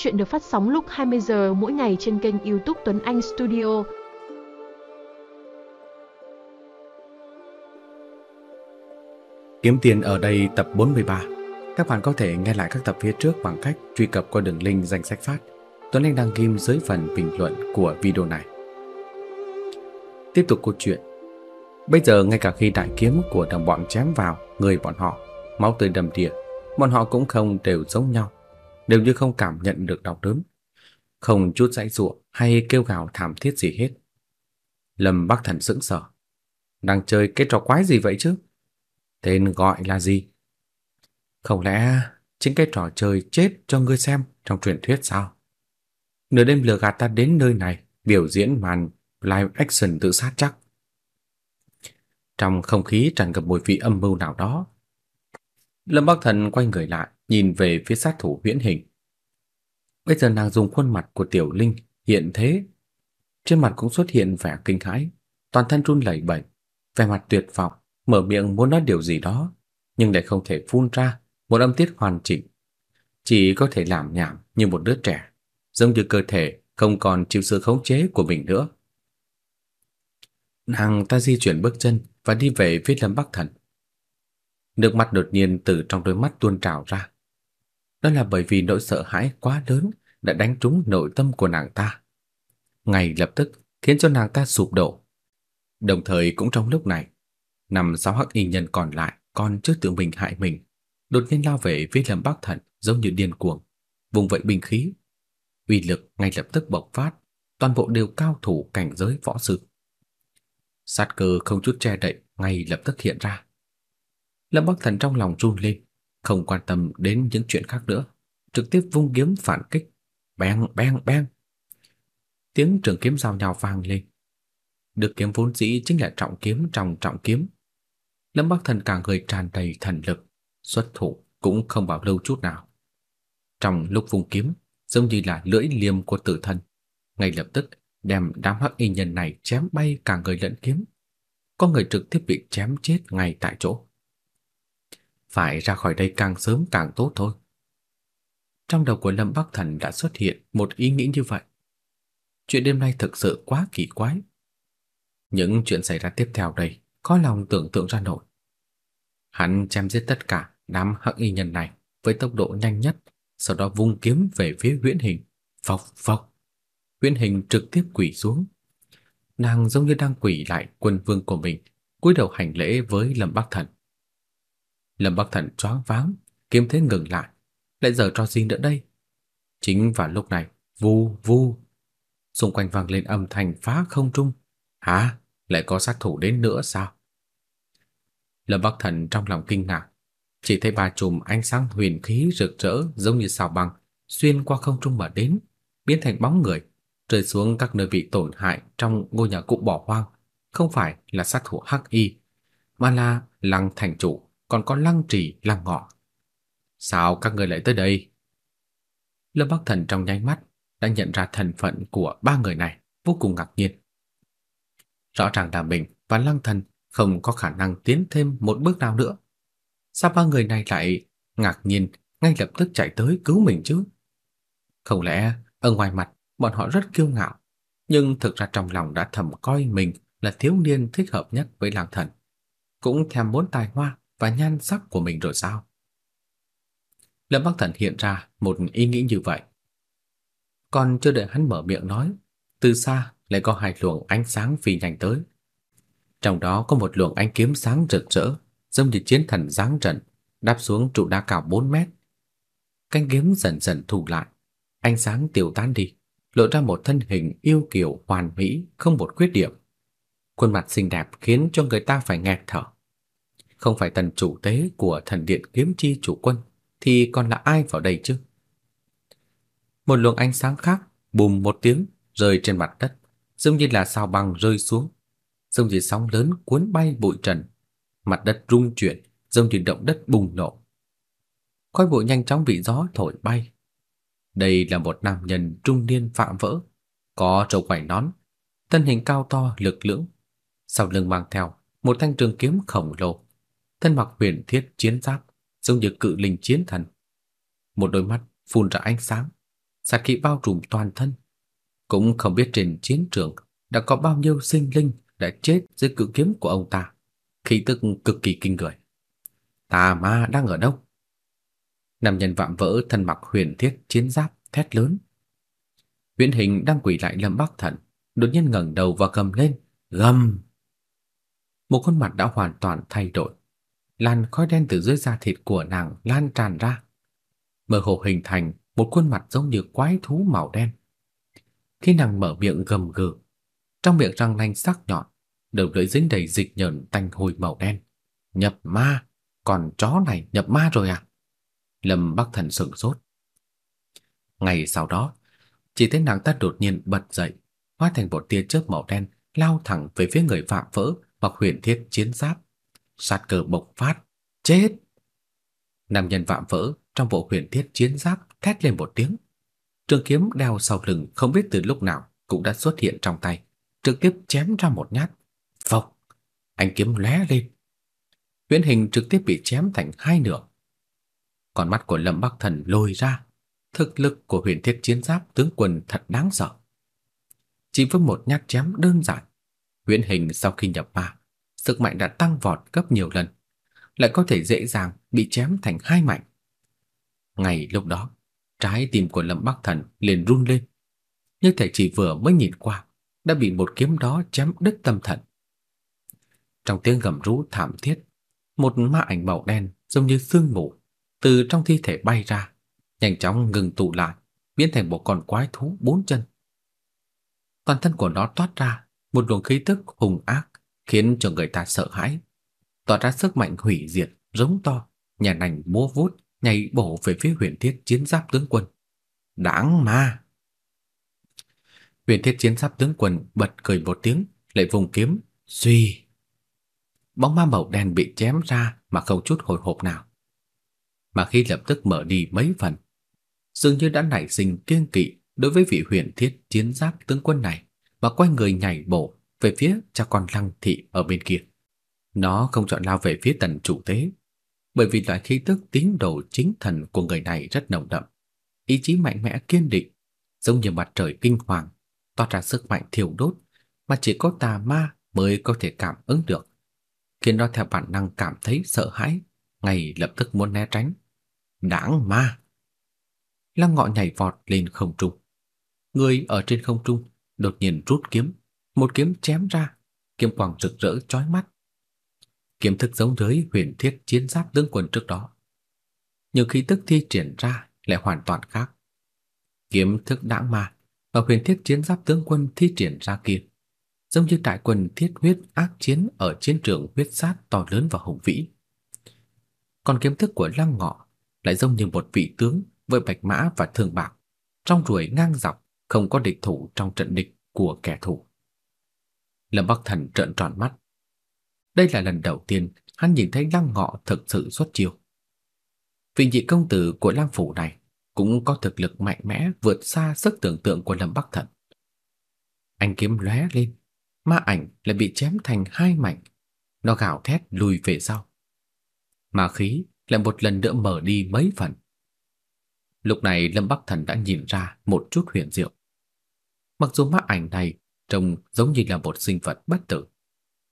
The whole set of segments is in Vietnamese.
Chuyện được phát sóng lúc 20 giờ mỗi ngày trên kênh YouTube Tuấn Anh Studio. Kiếm tiền ở đây tập 43. Các bạn có thể nghe lại các tập phía trước bằng cách truy cập qua đường link danh sách phát. Tuấn Anh đăng ghim dưới phần bình luận của video này. Tiếp tục câu chuyện. Bây giờ ngay cả khi đại kiếm của đồng bọn chém vào người bọn họ, máu tươi đầm đìa, bọn họ cũng không đều giống nhau, đều như không cảm nhận được đau đớn, không chút dãy dụa hay kêu gào thảm thiết gì hết. Lâm Bắc Thần sững sờ, đang chơi cái trò quái gì vậy chứ? Tên gọi là gì? Không lẽ chính cái trò chơi chết cho ngươi xem trong truyền thuyết sao? Nửa đêm lừa gạt ta đến nơi này biểu diễn màn live action tự sát chắc. Trong không khí tràn ngập mùi vị âm mưu nào đó. Lâm Bắc Thần quay người lại, nhìn về phía sát thủ huyễn hình. Bây giờ nàng dùng khuôn mặt của Tiểu Linh hiện thế, trên mặt cũng xuất hiện vẻ kinh hãi, toàn thân run lẩy bẩy, vẻ mặt tuyệt vọng, mở miệng muốn nói điều gì đó, nhưng lại không thể phun ra một âm tiết hoàn chỉnh, chỉ có thể làm nhảm như một đứa trẻ, giống như cơ thể không còn chịu sự khống chế của mình nữa. Nàng ta di chuyển bước chân và đi về phía Lâm Bắc Thần. Nước mắt đột nhiên từ trong đôi mắt tuôn trào ra. Đó là bởi vì nỗi sợ hãi quá lớn đã đánh trúng nội tâm của nàng ta. Ngay lập tức khiến cho nàng ta sụp đổ. Đồng thời cũng trong lúc này, năm sáu hắc y nhân còn lại còn chưa tự mình hại mình, đột nhiên lao về phía Lâm Bắc Thần giống như điên cuồng, vùng vẫy binh khí. Uy lực ngay lập tức bộc phát, toàn bộ đều cao thủ cảnh giới võ sư. Sát cơ không chút che đậy ngay lập tức hiện ra. Lâm Bắc Thần trong lòng run lên, không quan tâm đến những chuyện khác nữa, trực tiếp vung kiếm phản kích, beng beng beng. Tiếng trường kiếm giao nhau vang lên. Được kiếm vốn dĩ chính là trọng kiếm trong trọng kiếm. Lâm Bắc Thần càng người tràn đầy thần lực, xuất thủ cũng không bảo lâu chút nào. Trong lúc vung kiếm, giống như là lưỡi liềm của tử thần, ngay lập tức đem đám hắc y nhân này chém bay cả người lẫn kiếm. Có người trực tiếp bị chém chết ngay tại chỗ. Phải ra khỏi đây càng sớm càng tốt thôi. Trong đầu của Lâm Bắc Thần đã xuất hiện một ý nghĩ như vậy. Chuyện đêm nay thực sự quá kỳ quái. Những chuyện xảy ra tiếp theo đây khó lòng tưởng tượng ra nổi. Hắn chém giết tất cả đám hắc y nhân này với tốc độ nhanh nhất, sau đó vung kiếm về phía Huyễn Hình, phộc phộc. Huyễn Hình trực tiếp quỳ xuống. Nàng giống như đang quỳ lại quân vương của mình, cúi đầu hành lễ với Lâm Bắc Thần. Lâm Bắc Thần choáng váng, kiếm thế ngừng lại, lại giờ trò gì nữa đây? Chính vào lúc này, vu vu, xung quanh vang lên âm thanh phá không trung. Hả? Lại có sát thủ đến nữa sao? Lâm Bắc Thần trong lòng kinh ngạc, chỉ thấy ba chùm ánh sáng huyền khí rực rỡ giống như sao băng xuyên qua không trung mà đến, biến thành bóng người, rơi xuống các nơi bị tổn hại trong ngôi nhà cũ bỏ hoang, không phải là sát thủ Hắc Y, mà là Lăng thành chủ còn có lăng trì, lăng ngọ. Sao các người lại tới đây? Lâm Bắc Thần trong nháy mắt đã nhận ra thân phận của ba người này, vô cùng ngạc nhiên. Rõ ràng là mình và lăng thần không có khả năng tiến thêm một bước nào nữa. Sao ba người này lại ngạc nhiên ngay lập tức chạy tới cứu mình chứ? Không lẽ ở ngoài mặt bọn họ rất kiêu ngạo, nhưng thực ra trong lòng đã thầm coi mình là thiếu niên thích hợp nhất với lăng thần, cũng thèm muốn tài hoa và nhan sắc của mình rồi sao? Lâm Bắc Thần hiện ra một ý nghĩ như vậy. Còn chưa đợi hắn mở miệng nói, từ xa lại có hai luồng ánh sáng phi nhanh tới. Trong đó có một luồng ánh kiếm sáng rực rỡ, giống như chiến thần giáng trận, đáp xuống trụ đá cao 4 mét. Cánh kiếm dần dần thu lại, ánh sáng tiêu tan đi, lộ ra một thân hình yêu kiều hoàn mỹ, không một khuyết điểm. Khuôn mặt xinh đẹp khiến cho người ta phải nghẹt thở không phải thần chủ tế của thần điện kiếm chi chủ quân thì còn là ai vào đây chứ? Một luồng ánh sáng khác bùm một tiếng rơi trên mặt đất, giống như là sao băng rơi xuống, giống như sóng lớn cuốn bay bụi trần, mặt đất rung chuyển, giống như động đất bùng nổ. Khói bụi nhanh chóng bị gió thổi bay. Đây là một nam nhân trung niên phạm vỡ, có râu quải nón, thân hình cao to lực lưỡng, sau lưng mang theo một thanh trường kiếm khổng lồ thân mặc huyền thiết chiến giáp, giống như cự linh chiến thần. Một đôi mắt phun ra ánh sáng, sát khí bao trùm toàn thân. Cũng không biết trên chiến trường đã có bao nhiêu sinh linh đã chết dưới cự kiếm của ông ta. Khí tức cực kỳ kinh người. Tà ma đang ở đâu? Nam nhân vạm vỡ thân mặc huyền thiết chiến giáp thét lớn. Viễn hình đang quỳ lại Lâm Bắc Thần, đột nhiên ngẩng đầu và gầm lên, gầm. Một khuôn mặt đã hoàn toàn thay đổi, làn khói đen từ dưới da thịt của nàng lan tràn ra, mơ hồ hình thành một khuôn mặt giống như quái thú màu đen. Khi nàng mở miệng gầm gừ, trong miệng răng nanh sắc nhọn, đầu lưỡi dính đầy dịch nhờn tanh hôi màu đen. Nhập ma, còn chó này nhập ma rồi à? Lâm Bắc Thần sững sốt. Ngày sau đó, chỉ thấy nàng ta đột nhiên bật dậy, hóa thành một tia chớp màu đen lao thẳng về phía người phạm vỡ mặc huyền thiết chiến giáp. Sát cơ bộc phát, chết. Nam nhân vạm vỡ trong bộ huyền thiết chiến giáp thét lên một tiếng. Trường kiếm đeo sau lưng không biết từ lúc nào cũng đã xuất hiện trong tay, trực tiếp chém ra một nhát. Phộc, anh kiếm lóe lên. Huyễn hình trực tiếp bị chém thành hai nửa. Con mắt của Lâm Bắc Thần lồi ra, thực lực của huyền thiết chiến giáp tướng quân thật đáng sợ. Chỉ với một nhát chém đơn giản, huyễn hình sau khi nhập ma, sức mạnh đã tăng vọt gấp nhiều lần, lại có thể dễ dàng bị chém thành hai mảnh. Ngay lúc đó, trái tim của Lâm Bắc Thần liền run lên. Như thể chỉ vừa mới nhìn qua, đã bị một kiếm đó chém đứt tâm thần. Trong tiếng gầm rú thảm thiết, một ma ảnh màu đen giống như sương mù từ trong thi thể bay ra, nhanh chóng ngừng tụ lại, biến thành một con quái thú bốn chân. Toàn thân của nó toát ra một luồng khí tức hùng ác, khiến cho người ta sợ hãi, tỏa ra sức mạnh hủy diệt, giống to, nhà nành múa vuốt, nhảy bổ về phía huyền thiết chiến giáp tướng quân. Đáng ma! Huyền thiết chiến giáp tướng quân bật cười một tiếng, lại vùng kiếm, suy. Bóng ma màu đen bị chém ra mà không chút hồi hộp nào. Mà khi lập tức mở đi mấy phần, dường như đã nảy sinh kiêng kỵ đối với vị huyền thiết chiến giáp tướng quân này và quay người nhảy bổ về phía cha con lăng thị ở bên kia. Nó không chọn lao về phía tần chủ tế, bởi vì loại khí tức tín đồ chính thần của người này rất nồng đậm, ý chí mạnh mẽ kiên định, giống như mặt trời kinh hoàng, toát ra sức mạnh thiêu đốt mà chỉ có tà ma mới có thể cảm ứng được, khiến nó theo bản năng cảm thấy sợ hãi, ngay lập tức muốn né tránh. Đáng ma! Lăng ngọ nhảy vọt lên không trung. Người ở trên không trung đột nhiên rút kiếm, một kiếm chém ra, kiếm quang rực rỡ chói mắt, kiếm thức giống với huyền thiết chiến giáp tướng quân trước đó. Nhưng khí tức thi triển ra lại hoàn toàn khác. Kiếm thức đãng ma và huyền thiết chiến giáp tướng quân thi triển ra kia, giống như đại quân thiết huyết ác chiến ở chiến trường huyết sát to lớn và hùng vĩ. Còn kiếm thức của Lăng Ngọ lại giống như một vị tướng với bạch mã và thương bạc, trong ruồi ngang dọc, không có địch thủ trong trận địch của kẻ thù. Lâm Bắc Thần trợn tròn mắt, đây là lần đầu tiên hắn nhìn thấy Lăng Ngọ thực sự xuất chiêu. Vị nhị công tử của Lăng phủ này cũng có thực lực mạnh mẽ vượt xa sức tưởng tượng của Lâm Bắc Thần. Anh kiếm lóe lên, ma ảnh lại bị chém thành hai mảnh, nó gào thét lùi về sau. Ma khí lại một lần nữa mở đi mấy phần. Lúc này Lâm Bắc Thần đã nhìn ra một chút huyền diệu. Mặc dù ma ảnh này trông giống như là một sinh vật bất tử,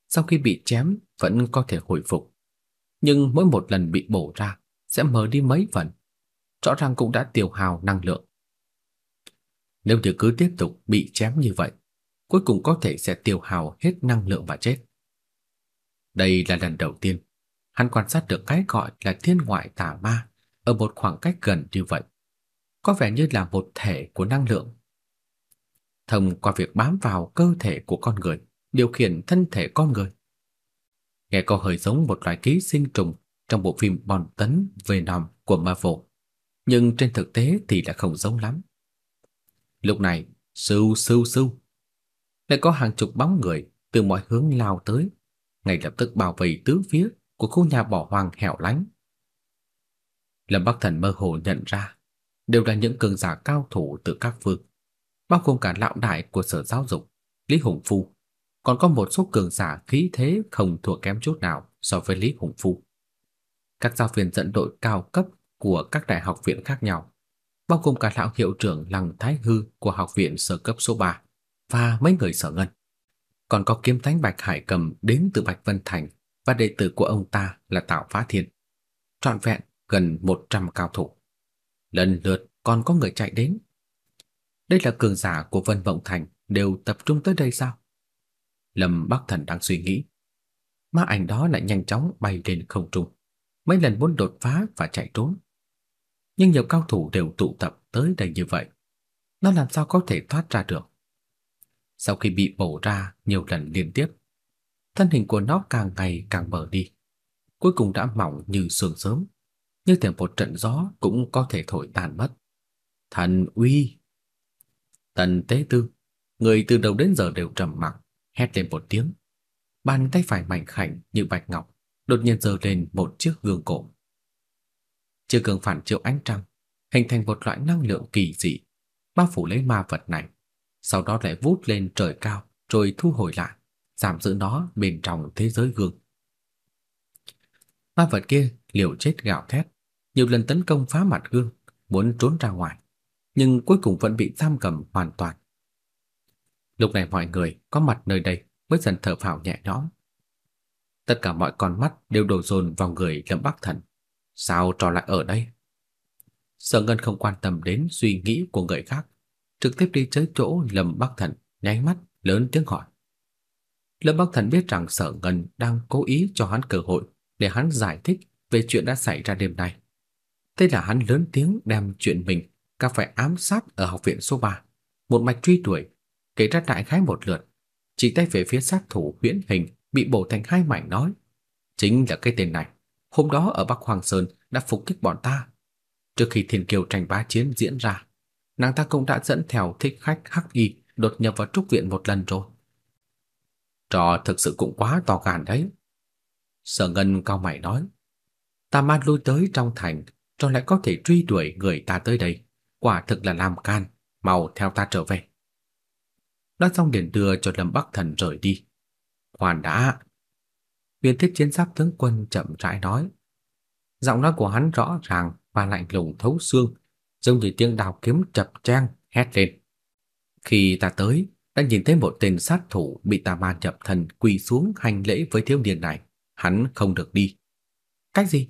sau khi bị chém vẫn có thể hồi phục. Nhưng mỗi một lần bị bổ ra sẽ mở đi mấy phần, rõ ràng cũng đã tiêu hao năng lượng. Nếu như cứ tiếp tục bị chém như vậy, cuối cùng có thể sẽ tiêu hao hết năng lượng và chết. Đây là lần đầu tiên hắn quan sát được cái gọi là thiên ngoại tà ma ở một khoảng cách gần như vậy. Có vẻ như là một thể của năng lượng. Thông qua việc bám vào cơ thể của con người, điều khiển thân thể con người. Nghe có hơi giống một loài ký sinh trùng trong bộ phim bòn tấn về nòm của Marvel, nhưng trên thực tế thì đã không giống lắm. Lúc này, sưu sưu sưu, lại có hàng chục bóng người từ mọi hướng lao tới, ngay lập tức bảo vệ tứ phía của khu nhà bỏ hoang hẻo lánh. Lâm Bắc Thần mơ hồ nhận ra, đều là những cường giả cao thủ từ các phương, bao gồm cả lão đại của sở giáo dục, Lý Hùng Phu còn có một số cường giả khí thế không thua kém chút nào so với Lý Hùng Phu. Các giáo viên dẫn đội cao cấp của các đại học viện khác nhau, bao gồm cả lão hiệu trưởng Lăng Thái Hư của học viện sở cấp số 3 và mấy người sở ngân. Còn có kiếm thánh Bạch Hải Cầm đến từ Bạch Vân Thành và đệ tử của ông ta là Tạo Phá Thiên. Trọn vẹn gần 100 cao thủ. Lần lượt còn có người chạy đến. Đây là cường giả của Vân Vọng Thành đều tập trung tới đây sao? Lâm Bắc Thần đang suy nghĩ. Ma ảnh đó lại nhanh chóng bay lên không trung, mấy lần muốn đột phá và chạy trốn. Nhưng nhiều cao thủ đều tụ tập tới đây như vậy, nó làm sao có thể thoát ra được? Sau khi bị bổ ra nhiều lần liên tiếp, thân hình của nó càng ngày càng mờ đi, cuối cùng đã mỏng như sương sớm, như thể một trận gió cũng có thể thổi tan mất. Thần uy! Tần Tế Tư, người từ đầu đến giờ đều trầm mặc, hét lên một tiếng. Bàn tay phải mảnh khảnh như bạch ngọc, đột nhiên giơ lên một chiếc gương cổ. Chiếc gương phản chiếu ánh trăng, hình thành một loại năng lượng kỳ dị, bao phủ lấy ma vật này, sau đó lại vút lên trời cao rồi thu hồi lại, giảm giữ nó bên trong thế giới gương. Ma vật kia liều chết gào thét, nhiều lần tấn công phá mặt gương, muốn trốn ra ngoài, nhưng cuối cùng vẫn bị giam cầm hoàn toàn. Lúc này mọi người có mặt nơi đây mới dần thở phào nhẹ nhõm. Tất cả mọi con mắt đều đổ dồn vào người Lâm Bắc Thần. Sao trò lại ở đây? Sở Ngân không quan tâm đến suy nghĩ của người khác, trực tiếp đi tới chỗ Lâm Bắc Thần, nháy mắt lớn tiếng hỏi. Lâm Bắc Thần biết rằng Sở Ngân đang cố ý cho hắn cơ hội để hắn giải thích về chuyện đã xảy ra đêm nay. Thế là hắn lớn tiếng đem chuyện mình gặp phải ám sát ở học viện số 3, một mạch truy đuổi, kể ra đại khái một lượt, chỉ tay về phía sát thủ huyễn hình bị bổ thành hai mảnh nói, chính là cái tên này, hôm đó ở Bắc Hoàng Sơn đã phục kích bọn ta. Trước khi Thiên Kiều tranh bá chiến diễn ra, nàng ta cũng đã dẫn theo thích khách Hắc Y đột nhập vào trúc viện một lần rồi. Trò thực sự cũng quá to gan đấy. Sở Ngân cao mày nói, ta man lui tới trong thành, trò lại có thể truy đuổi người ta tới đây, quả thực là làm can, mau theo ta trở về. Nói xong liền đưa cho Lâm Bắc Thần rời đi. Khoan đã. Viên thiết chiến giáp tướng quân chậm rãi nói. Giọng nói của hắn rõ ràng và lạnh lùng thấu xương, giống như tiếng đào kiếm chập chang hét lên. Khi ta tới, đã nhìn thấy một tên sát thủ bị tà ma nhập thần quỳ xuống hành lễ với thiếu niên này, hắn không được đi. Cách gì?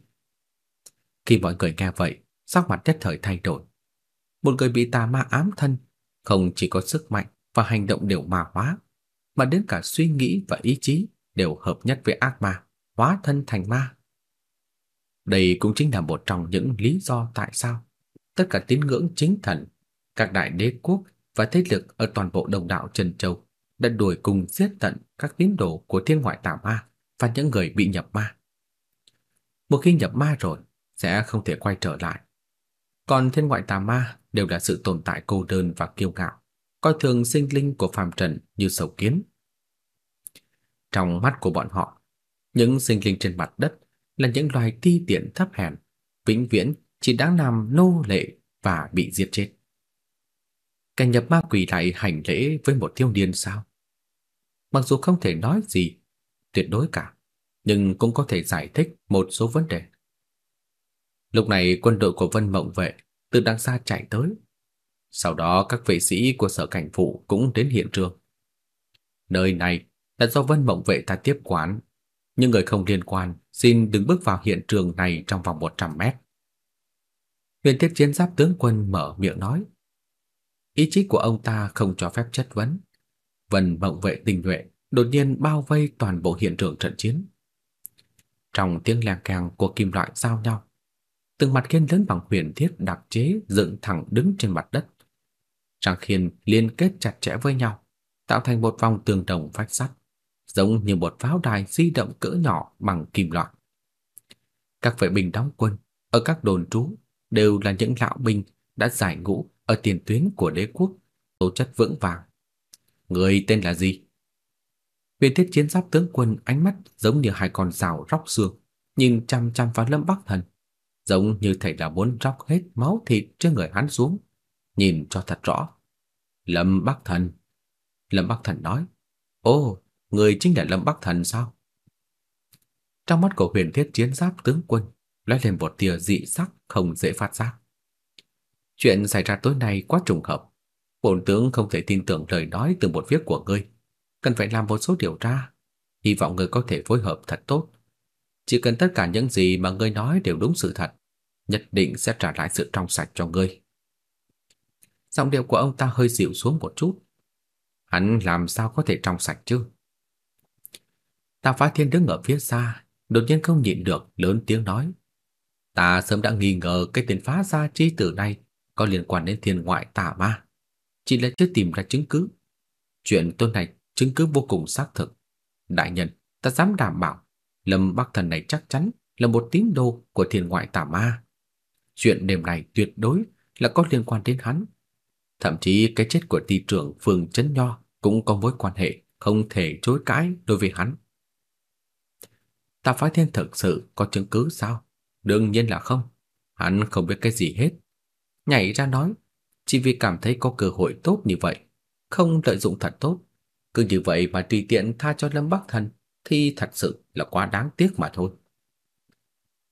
Khi mọi người nghe vậy, sắc mặt nhất thời thay đổi. Một người bị tà ma ám thân, không chỉ có sức mạnh và hành động đều ma hóa, mà đến cả suy nghĩ và ý chí đều hợp nhất với ác ma, hóa thân thành ma. Đây cũng chính là một trong những lý do tại sao tất cả tín ngưỡng chính thần, các đại đế quốc và thế lực ở toàn bộ đồng đạo Trần Châu đã đuổi cùng giết tận các tín đồ của thiên ngoại tà ma và những người bị nhập ma. Một khi nhập ma rồi, sẽ không thể quay trở lại. Còn thiên ngoại tà ma đều là sự tồn tại cô đơn và kiêu ngạo, coi thường sinh linh của phàm trần như sâu kiến. Trong mắt của bọn họ, những sinh linh trên mặt đất là những loài ti tiện thấp hèn, vĩnh viễn chỉ đáng làm nô lệ và bị giết chết. Cảnh nhập ma quỷ lại hành lễ với một thiếu niên sao? Mặc dù không thể nói gì tuyệt đối cả, nhưng cũng có thể giải thích một số vấn đề. Lúc này quân đội của Vân Mộng Vệ từ đằng xa chạy tới, sau đó các vệ sĩ của sở cảnh vụ cũng đến hiện trường. Nơi này là do Vân Mộng vệ ta tiếp quản, nhưng người không liên quan xin đừng bước vào hiện trường này trong vòng 100 mét. Huyền tiết Chiến Giáp tướng quân mở miệng nói. Ý chí của ông ta không cho phép chất vấn. Vân Mộng vệ tình nhuệ đột nhiên bao vây toàn bộ hiện trường trận chiến. Trong tiếng leng keng của kim loại giao nhau, từng mặt khiên lớn bằng huyền thiết đặc chế dựng thẳng đứng trên mặt đất. Tràng khiên liên kết chặt chẽ với nhau, tạo thành một vòng tường đồng vách sắt, giống như một pháo đài di động cỡ nhỏ bằng kim loại. Các vệ binh đóng quân ở các đồn trú đều là những lão binh đã giải ngũ ở tiền tuyến của đế quốc, tố chất vững vàng. Người tên là gì? Viên thiết chiến giáp tướng quân ánh mắt giống như hai con rào róc xương, nhìn chăm chăm vào Lâm Bắc Thần, giống như thầy là muốn róc hết máu thịt trên người hắn xuống, nhìn cho thật rõ. Lâm Bắc Thần. Lâm Bắc Thần nói, Ồ, người chính là Lâm Bắc Thần sao? Trong mắt của huyền thiết chiến giáp tướng quân lóe lên một tia dị sắc không dễ phát giác. Chuyện xảy ra tối nay quá trùng hợp. Bổn tướng không thể tin tưởng lời nói từ một viết của ngươi. Cần phải làm một số điều tra. Hy vọng ngươi có thể phối hợp thật tốt. Chỉ cần tất cả những gì mà ngươi nói đều đúng sự thật, nhất định sẽ trả lại sự trong sạch cho ngươi. Giọng điệu của ông ta hơi dịu xuống một chút. Hắn làm sao có thể trong sạch chứ? Tạ Phá Thiên đứng ở phía xa, đột nhiên không nhịn được lớn tiếng nói: "Ta sớm đã nghi ngờ cái tên phá gia chi tử này có liên quan đến thiên ngoại tà ma, chỉ là chưa tìm ra chứng cứ. Chuyện tôn này chứng cứ vô cùng xác thực. Đại nhân, ta dám đảm bảo, Lâm Bắc Thần này chắc chắn là một tín đồ của thiên ngoại tà ma. Chuyện đêm này tuyệt đối là có liên quan đến hắn. Thậm chí cái chết của ty trưởng phường Trấn Nho cũng có mối quan hệ không thể chối cãi đối với hắn. ta Phái Thiên thực sự có chứng cứ sao? Đương nhiên là không. Hắn không biết cái gì hết. Nhảy ra nói, chỉ vì cảm thấy có cơ hội tốt như vậy, không lợi dụng thật tốt. Cứ như vậy mà tùy tiện tha cho Lâm Bắc Thần thì thật sự là quá đáng tiếc mà thôi.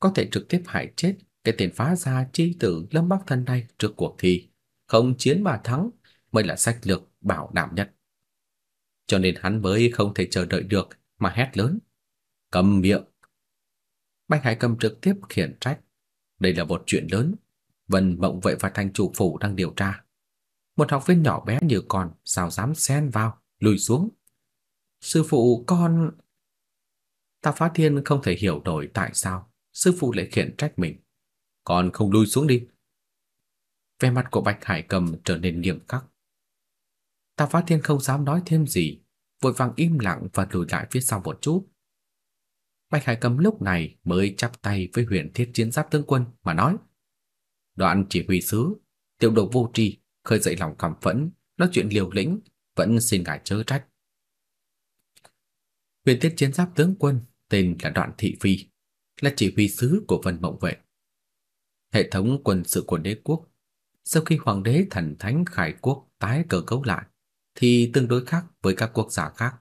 Có thể trực tiếp hại chết cái tên phá gia chi tử Lâm Bắc Thần này trước cuộc thi, không chiến mà thắng mới là sách lược bảo đảm nhất. Cho nên hắn mới không thể chờ đợi được mà hét lớn. Cầm miệng. Bạch Hải Cầm trực tiếp khiển trách. Đây là một chuyện lớn. Vân Mộng vậy và thành chủ phủ đang điều tra. Một học viên nhỏ bé như con sao dám xen vào, lùi xuống. Sư phụ con... Ta phá thiên không thể hiểu nổi tại sao sư phụ lại khiển trách mình. còn không lùi xuống đi. Vẻ mặt của Bạch Hải Cầm trở nên nghiêm khắc. Ta phá thiên không dám nói thêm gì, vội vàng im lặng và lùi lại phía sau một chút. Bạch Hải Cầm lúc này mới chắp tay với huyền thiết chiến giáp tướng quân mà nói. Đoạn chỉ huy sứ, tiểu độ vô tri, khơi dậy lòng cảm phẫn, nói chuyện liều lĩnh, vẫn xin ngài chớ trách. Huyền thiết chiến giáp tướng quân tên là Đoạn Thị Phi, là chỉ huy sứ của Vân Mộng Vệ. Hệ thống quân sự của đế quốc, sau khi hoàng đế thần thánh khải quốc tái cơ cấu lại, thì tương đối khác với các quốc gia khác.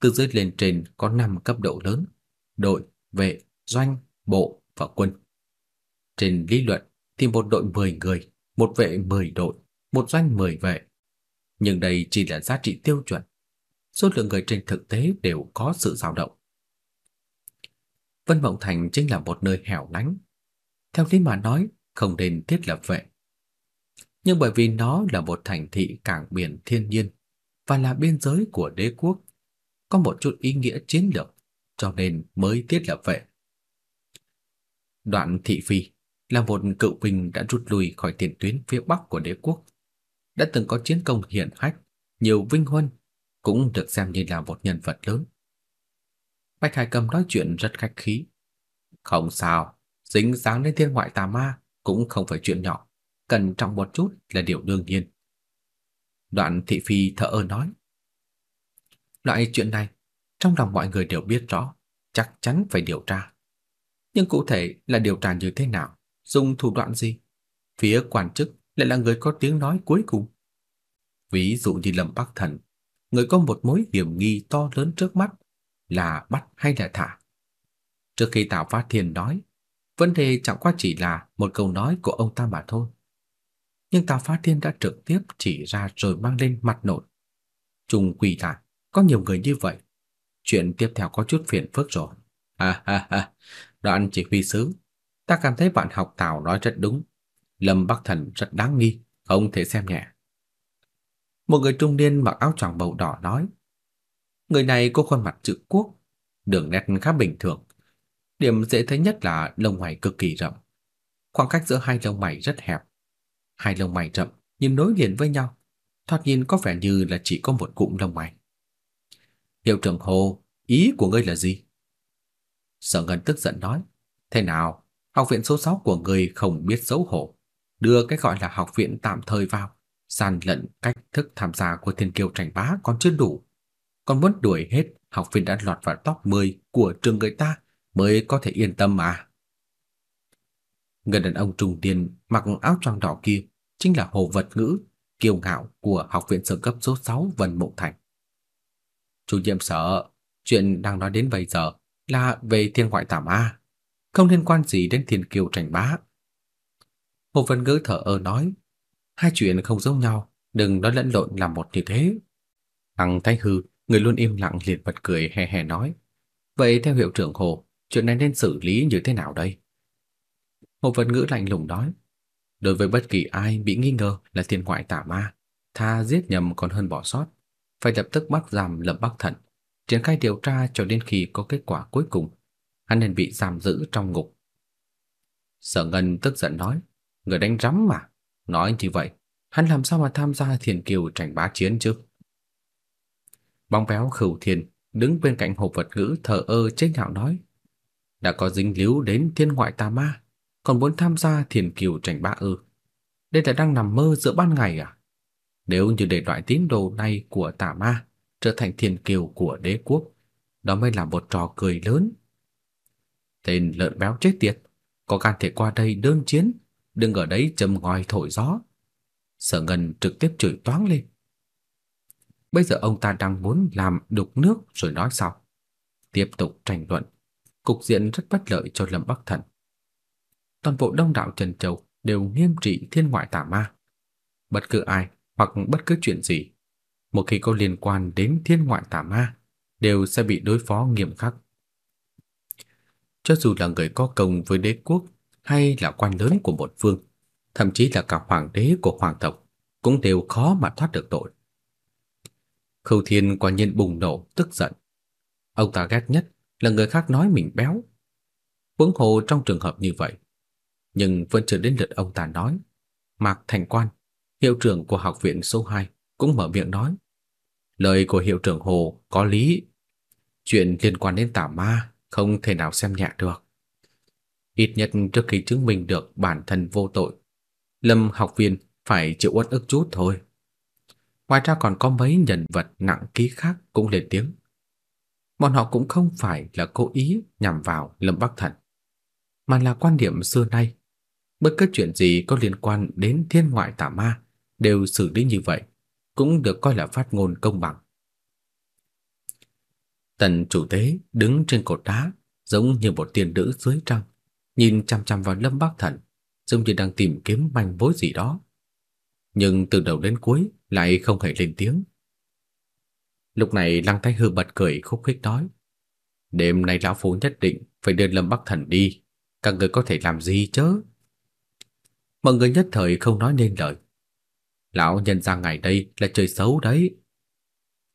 Từ dưới lên trên có 5 cấp độ lớn, đội, vệ, doanh, bộ và quân. Trên lý luận thì một đội 10 người, một vệ 10 đội, một doanh 10 vệ. Nhưng đây chỉ là giá trị tiêu chuẩn. Số lượng người trên thực tế đều có sự dao động. Vân Mộng Thành chính là một nơi hẻo lánh. Theo lý mà nói, không nên thiết lập vệ. Nhưng bởi vì nó là một thành thị cảng biển thiên nhiên và là biên giới của đế quốc, có một chút ý nghĩa chiến lược, cho nên mới thiết lập vệ. Đoạn thị phi là một cựu binh đã rút lui khỏi tiền tuyến phía bắc của đế quốc, đã từng có chiến công hiển hách, nhiều vinh huân, cũng được xem như là một nhân vật lớn. Bạch Hải Cầm nói chuyện rất khách khí. Không sao, dính dáng đến thiên ngoại tà ma cũng không phải chuyện nhỏ, cẩn trọng một chút là điều đương nhiên. Đoạn thị phi thở ơ nói. Loại chuyện này, trong lòng mọi người đều biết rõ, chắc chắn phải điều tra. Nhưng cụ thể là điều tra như thế nào, dùng thủ đoạn gì? Phía quan chức lại là người có tiếng nói cuối cùng. Ví dụ như Lâm Bắc Thần, người có một mối hiểm nghi to lớn trước mắt là bắt hay là thả. Trước khi Tào Phát Thiên nói, vấn đề chẳng qua chỉ là một câu nói của ông ta mà thôi. Nhưng Tào Phát Thiên đã trực tiếp chỉ ra rồi mang lên mặt nổi. Trung quỷ lại, có nhiều người như vậy. Chuyện tiếp theo có chút phiền phức rồi. Ha ha ha, đoạn chỉ huy sứ, ta cảm thấy bạn học Tào nói rất đúng. Lâm Bắc Thần rất đáng nghi, không thể xem nhẹ. Một người trung niên mặc áo choàng màu đỏ nói, Người này có khuôn mặt chữ quốc, đường nét khá bình thường. Điểm dễ thấy nhất là lông mày cực kỳ rậm. Khoảng cách giữa hai lông mày rất hẹp. Hai lông mày rậm nhưng nối liền với nhau, thoạt nhìn có vẻ như là chỉ có một cụm lông mày. Hiệu trưởng Hồ, ý của ngươi là gì? Sở Ngân tức giận nói, thế nào, học viện số 6 của ngươi không biết xấu hổ, đưa cái gọi là học viện tạm thời vào, sàn lận cách thức tham gia của thiên kiêu tranh bá còn chưa đủ còn muốn đuổi hết học viên đã lọt vào top 10 của trường người ta mới có thể yên tâm mà. Người đàn ông trung niên mặc áo choàng đỏ kia chính là Hồ Vật Ngữ, kiêu ngạo của học viện sơ cấp số 6 Vân Mộng Thành. Chủ nhiệm sở, chuyện đang nói đến bây giờ là về thiên ngoại tà ma, không liên quan gì đến thiên kiêu tranh bá. Hồ Vân Ngữ thở ơ nói, hai chuyện không giống nhau, đừng nói lẫn lộn làm một như thế. thằng Thái Hư, người luôn im lặng liền bật cười hè hè nói, vậy theo hiệu trưởng Hồ, chuyện này nên xử lý như thế nào đây? Hồ Vân Ngữ lạnh lùng nói, đối với bất kỳ ai bị nghi ngờ là thiên ngoại tà ma, tha giết nhầm còn hơn bỏ sót, phải lập tức bắt giam Lâm Bắc thận triển khai điều tra cho đến khi có kết quả cuối cùng, hắn nên bị giam giữ trong ngục. Sở Ngân tức giận nói, người đánh rắm mà, nói như vậy, hắn làm sao mà tham gia thiền kiều tranh bá chiến chứ? Bóng béo khửu thiền đứng bên cạnh hộp vật ngữ thờ ơ trách nhạo nói, đã có dính líu đến thiên ngoại tà ma, còn muốn tham gia thiền kiều tranh bá ư? Đây là đang nằm mơ giữa ban ngày à? Nếu như để loại tín đồ này của tà ma trở thành thiền kiều của đế quốc, đó mới là một trò cười lớn. Tên lợn béo chết tiệt, có gan thể qua đây đơn chiến, đừng ở đấy châm ngòi thổi gió. Sở Ngân trực tiếp chửi toáng lên. Bây giờ ông ta đang muốn làm đục nước rồi nói sao? Tiếp tục tranh luận, cục diện rất bất lợi cho Lâm Bắc Thần. Toàn bộ đông đảo Trần Châu đều nghiêm trị thiên ngoại tà ma. Bất cứ ai hoặc bất cứ chuyện gì, một khi có liên quan đến thiên ngoại tà ma, đều sẽ bị đối phó nghiêm khắc. Cho dù là người có công với đế quốc hay là quan lớn của một vương, thậm chí là cả hoàng đế của hoàng tộc, cũng đều khó mà thoát được tội. Khâu Thiên quả nhiên bùng nổ, tức giận. Ông ta ghét nhất là người khác nói mình béo. Huống hồ trong trường hợp như vậy, nhưng vẫn chưa đến lượt ông ta nói. Mạc Thành Quan, hiệu trưởng của học viện số 2 cũng mở miệng nói. Lời của hiệu trưởng Hồ có lý. Chuyện liên quan đến tà ma không thể nào xem nhẹ được. Ít nhất trước khi chứng minh được bản thân vô tội, Lâm học viên phải chịu uất ức chút thôi. Ngoài ra còn có mấy nhân vật nặng ký khác cũng lên tiếng. Bọn họ cũng không phải là cố ý nhằm vào Lâm Bắc Thần, mà là quan điểm xưa nay, bất cứ chuyện gì có liên quan đến thiên ngoại tà ma đều xử lý như vậy, cũng được coi là phát ngôn công bằng. Tần chủ tế đứng trên cột đá, giống như một tiên nữ dưới trăng, nhìn chằm chằm vào Lâm Bắc Thần, giống như đang tìm kiếm manh mối gì đó. Nhưng từ đầu đến cuối lại không hề lên tiếng. Lúc này Lăng Thái Hư bật cười khúc khích nói: "Đêm nay lão phu nhất định phải đưa Lâm Bắc Thần đi, các người có thể làm gì chứ?" Mọi người nhất thời không nói nên lời. Lão nhân ra ngày đây là trời xấu đấy.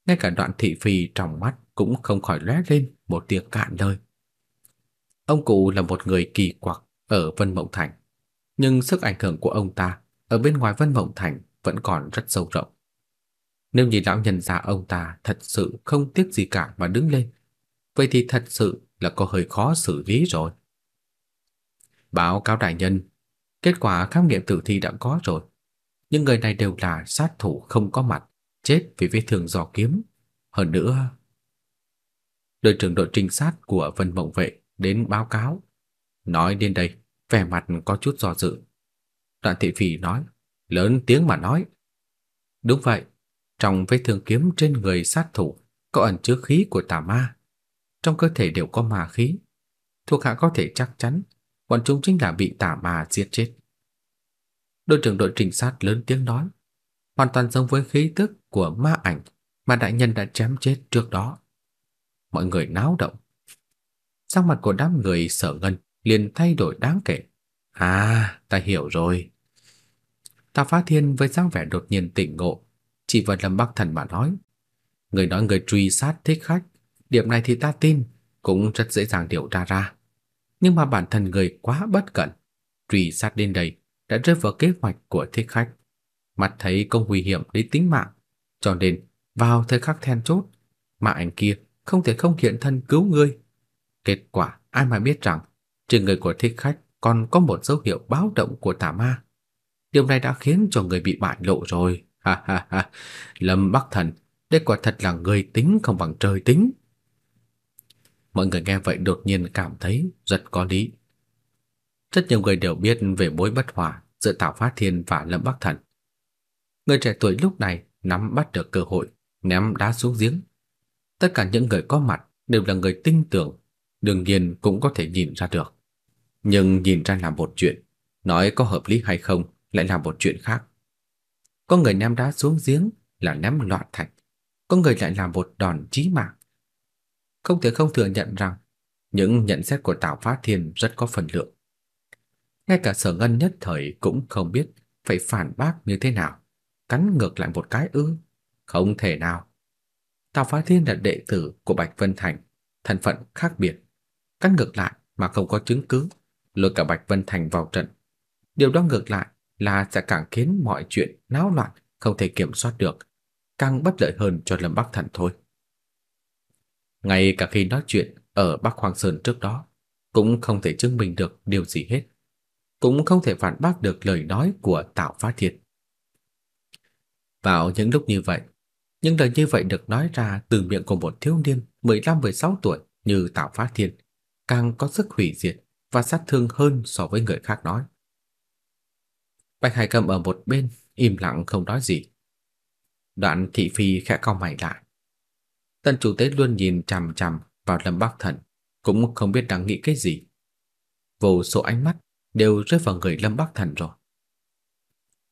Ngay cả đoạn thị phi trong mắt cũng không khỏi lóe lên một tia cạn lời. Ông cụ là một người kỳ quặc ở Vân Mộng Thành, nhưng sức ảnh hưởng của ông ta ở bên ngoài Vân Mộng Thành vẫn còn rất sâu rộng. Nếu như lão nhân già ông ta thật sự không tiếc gì cả mà đứng lên, vậy thì thật sự là có hơi khó xử lý rồi. Báo cáo đại nhân, kết quả khám nghiệm tử thi đã có rồi. Nhưng người này đều là sát thủ không có mặt, chết vì vết thương do kiếm. Hơn nữa, đội trưởng đội trinh sát của Vân Mộng Vệ đến báo cáo. Nói đến đây, vẻ mặt có chút do dự. Đoạn thị phỉ nói, lớn tiếng mà nói. Đúng vậy, trong vết thương kiếm trên người sát thủ có ẩn chứa khí của tà ma. Trong cơ thể đều có ma khí. Thuộc hạ có thể chắc chắn bọn chúng chính là bị tà ma giết chết. Đội trưởng đội trinh sát lớn tiếng nói, hoàn toàn giống với khí tức của ma ảnh mà đại nhân đã chém chết trước đó. Mọi người náo động. Sắc mặt của đám người Sở Ngân liền thay đổi đáng kể. À, ta hiểu rồi. Ta Phá Thiên với dáng vẻ đột nhiên tỉnh ngộ, chỉ vào Lâm Bắc Thần mà nói, người nói người truy sát thích khách, điểm này thì ta tin, cũng rất dễ dàng điều tra ra. Nhưng mà bản thân người quá bất cẩn, truy sát đến đây đã rơi vào kế hoạch của thích khách. Mặt thấy công nguy hiểm đến tính mạng, cho nên vào thời khắc then chốt, mà anh kia không thể không hiện thân cứu ngươi. Kết quả ai mà biết rằng trên người của thích khách còn có một dấu hiệu báo động của tà ma. Điều này đã khiến cho người bị bại lộ rồi. Ha ha ha. Lâm Bắc Thần, đây quả thật là người tính không bằng trời tính. Mọi người nghe vậy đột nhiên cảm thấy rất có lý. Rất nhiều người đều biết về mối bất hòa giữa Tào Phát Thiên và Lâm Bắc Thần. Người trẻ tuổi lúc này nắm bắt được cơ hội, ném đá xuống giếng. Tất cả những người có mặt đều là người tinh tưởng, đương nhiên cũng có thể nhìn ra được. Nhưng nhìn ra là một chuyện, Nói có hợp lý hay không lại là một chuyện khác. Có người ném đá xuống giếng là ném loạn thạch, có người lại làm một đòn chí mạng. Không thể không thừa nhận rằng những nhận xét của Tào Phát Thiên rất có phần lượng. Ngay cả Sở Ngân nhất thời cũng không biết phải phản bác như thế nào, cắn ngược lại một cái ư? Không thể nào. Tào Phát Thiên là đệ tử của Bạch Vân Thành, thân phận khác biệt, cắn ngược lại mà không có chứng cứ, lôi cả Bạch Vân Thành vào trận. Điều đó ngược lại là sẽ càng khiến mọi chuyện náo loạn, không thể kiểm soát được, càng bất lợi hơn cho Lâm Bắc Thần thôi. Ngay cả khi nói chuyện ở Bắc Hoàng Sơn trước đó, cũng không thể chứng minh được điều gì hết, cũng không thể phản bác được lời nói của Tạo Phá Thiệt. Vào những lúc như vậy, những lời như vậy được nói ra từ miệng của một thiếu niên 15-16 tuổi như Tạo Phá Thiên, càng có sức hủy diệt và sát thương hơn so với người khác nói. Bạch Hải Cầm ở một bên im lặng không nói gì. Đoạn thị phi khẽ cau mày lại. Tân chủ tế luôn nhìn chằm chằm vào Lâm Bắc Thần, cũng không biết đang nghĩ cái gì. Vô số ánh mắt đều rơi vào người Lâm Bắc Thần rồi.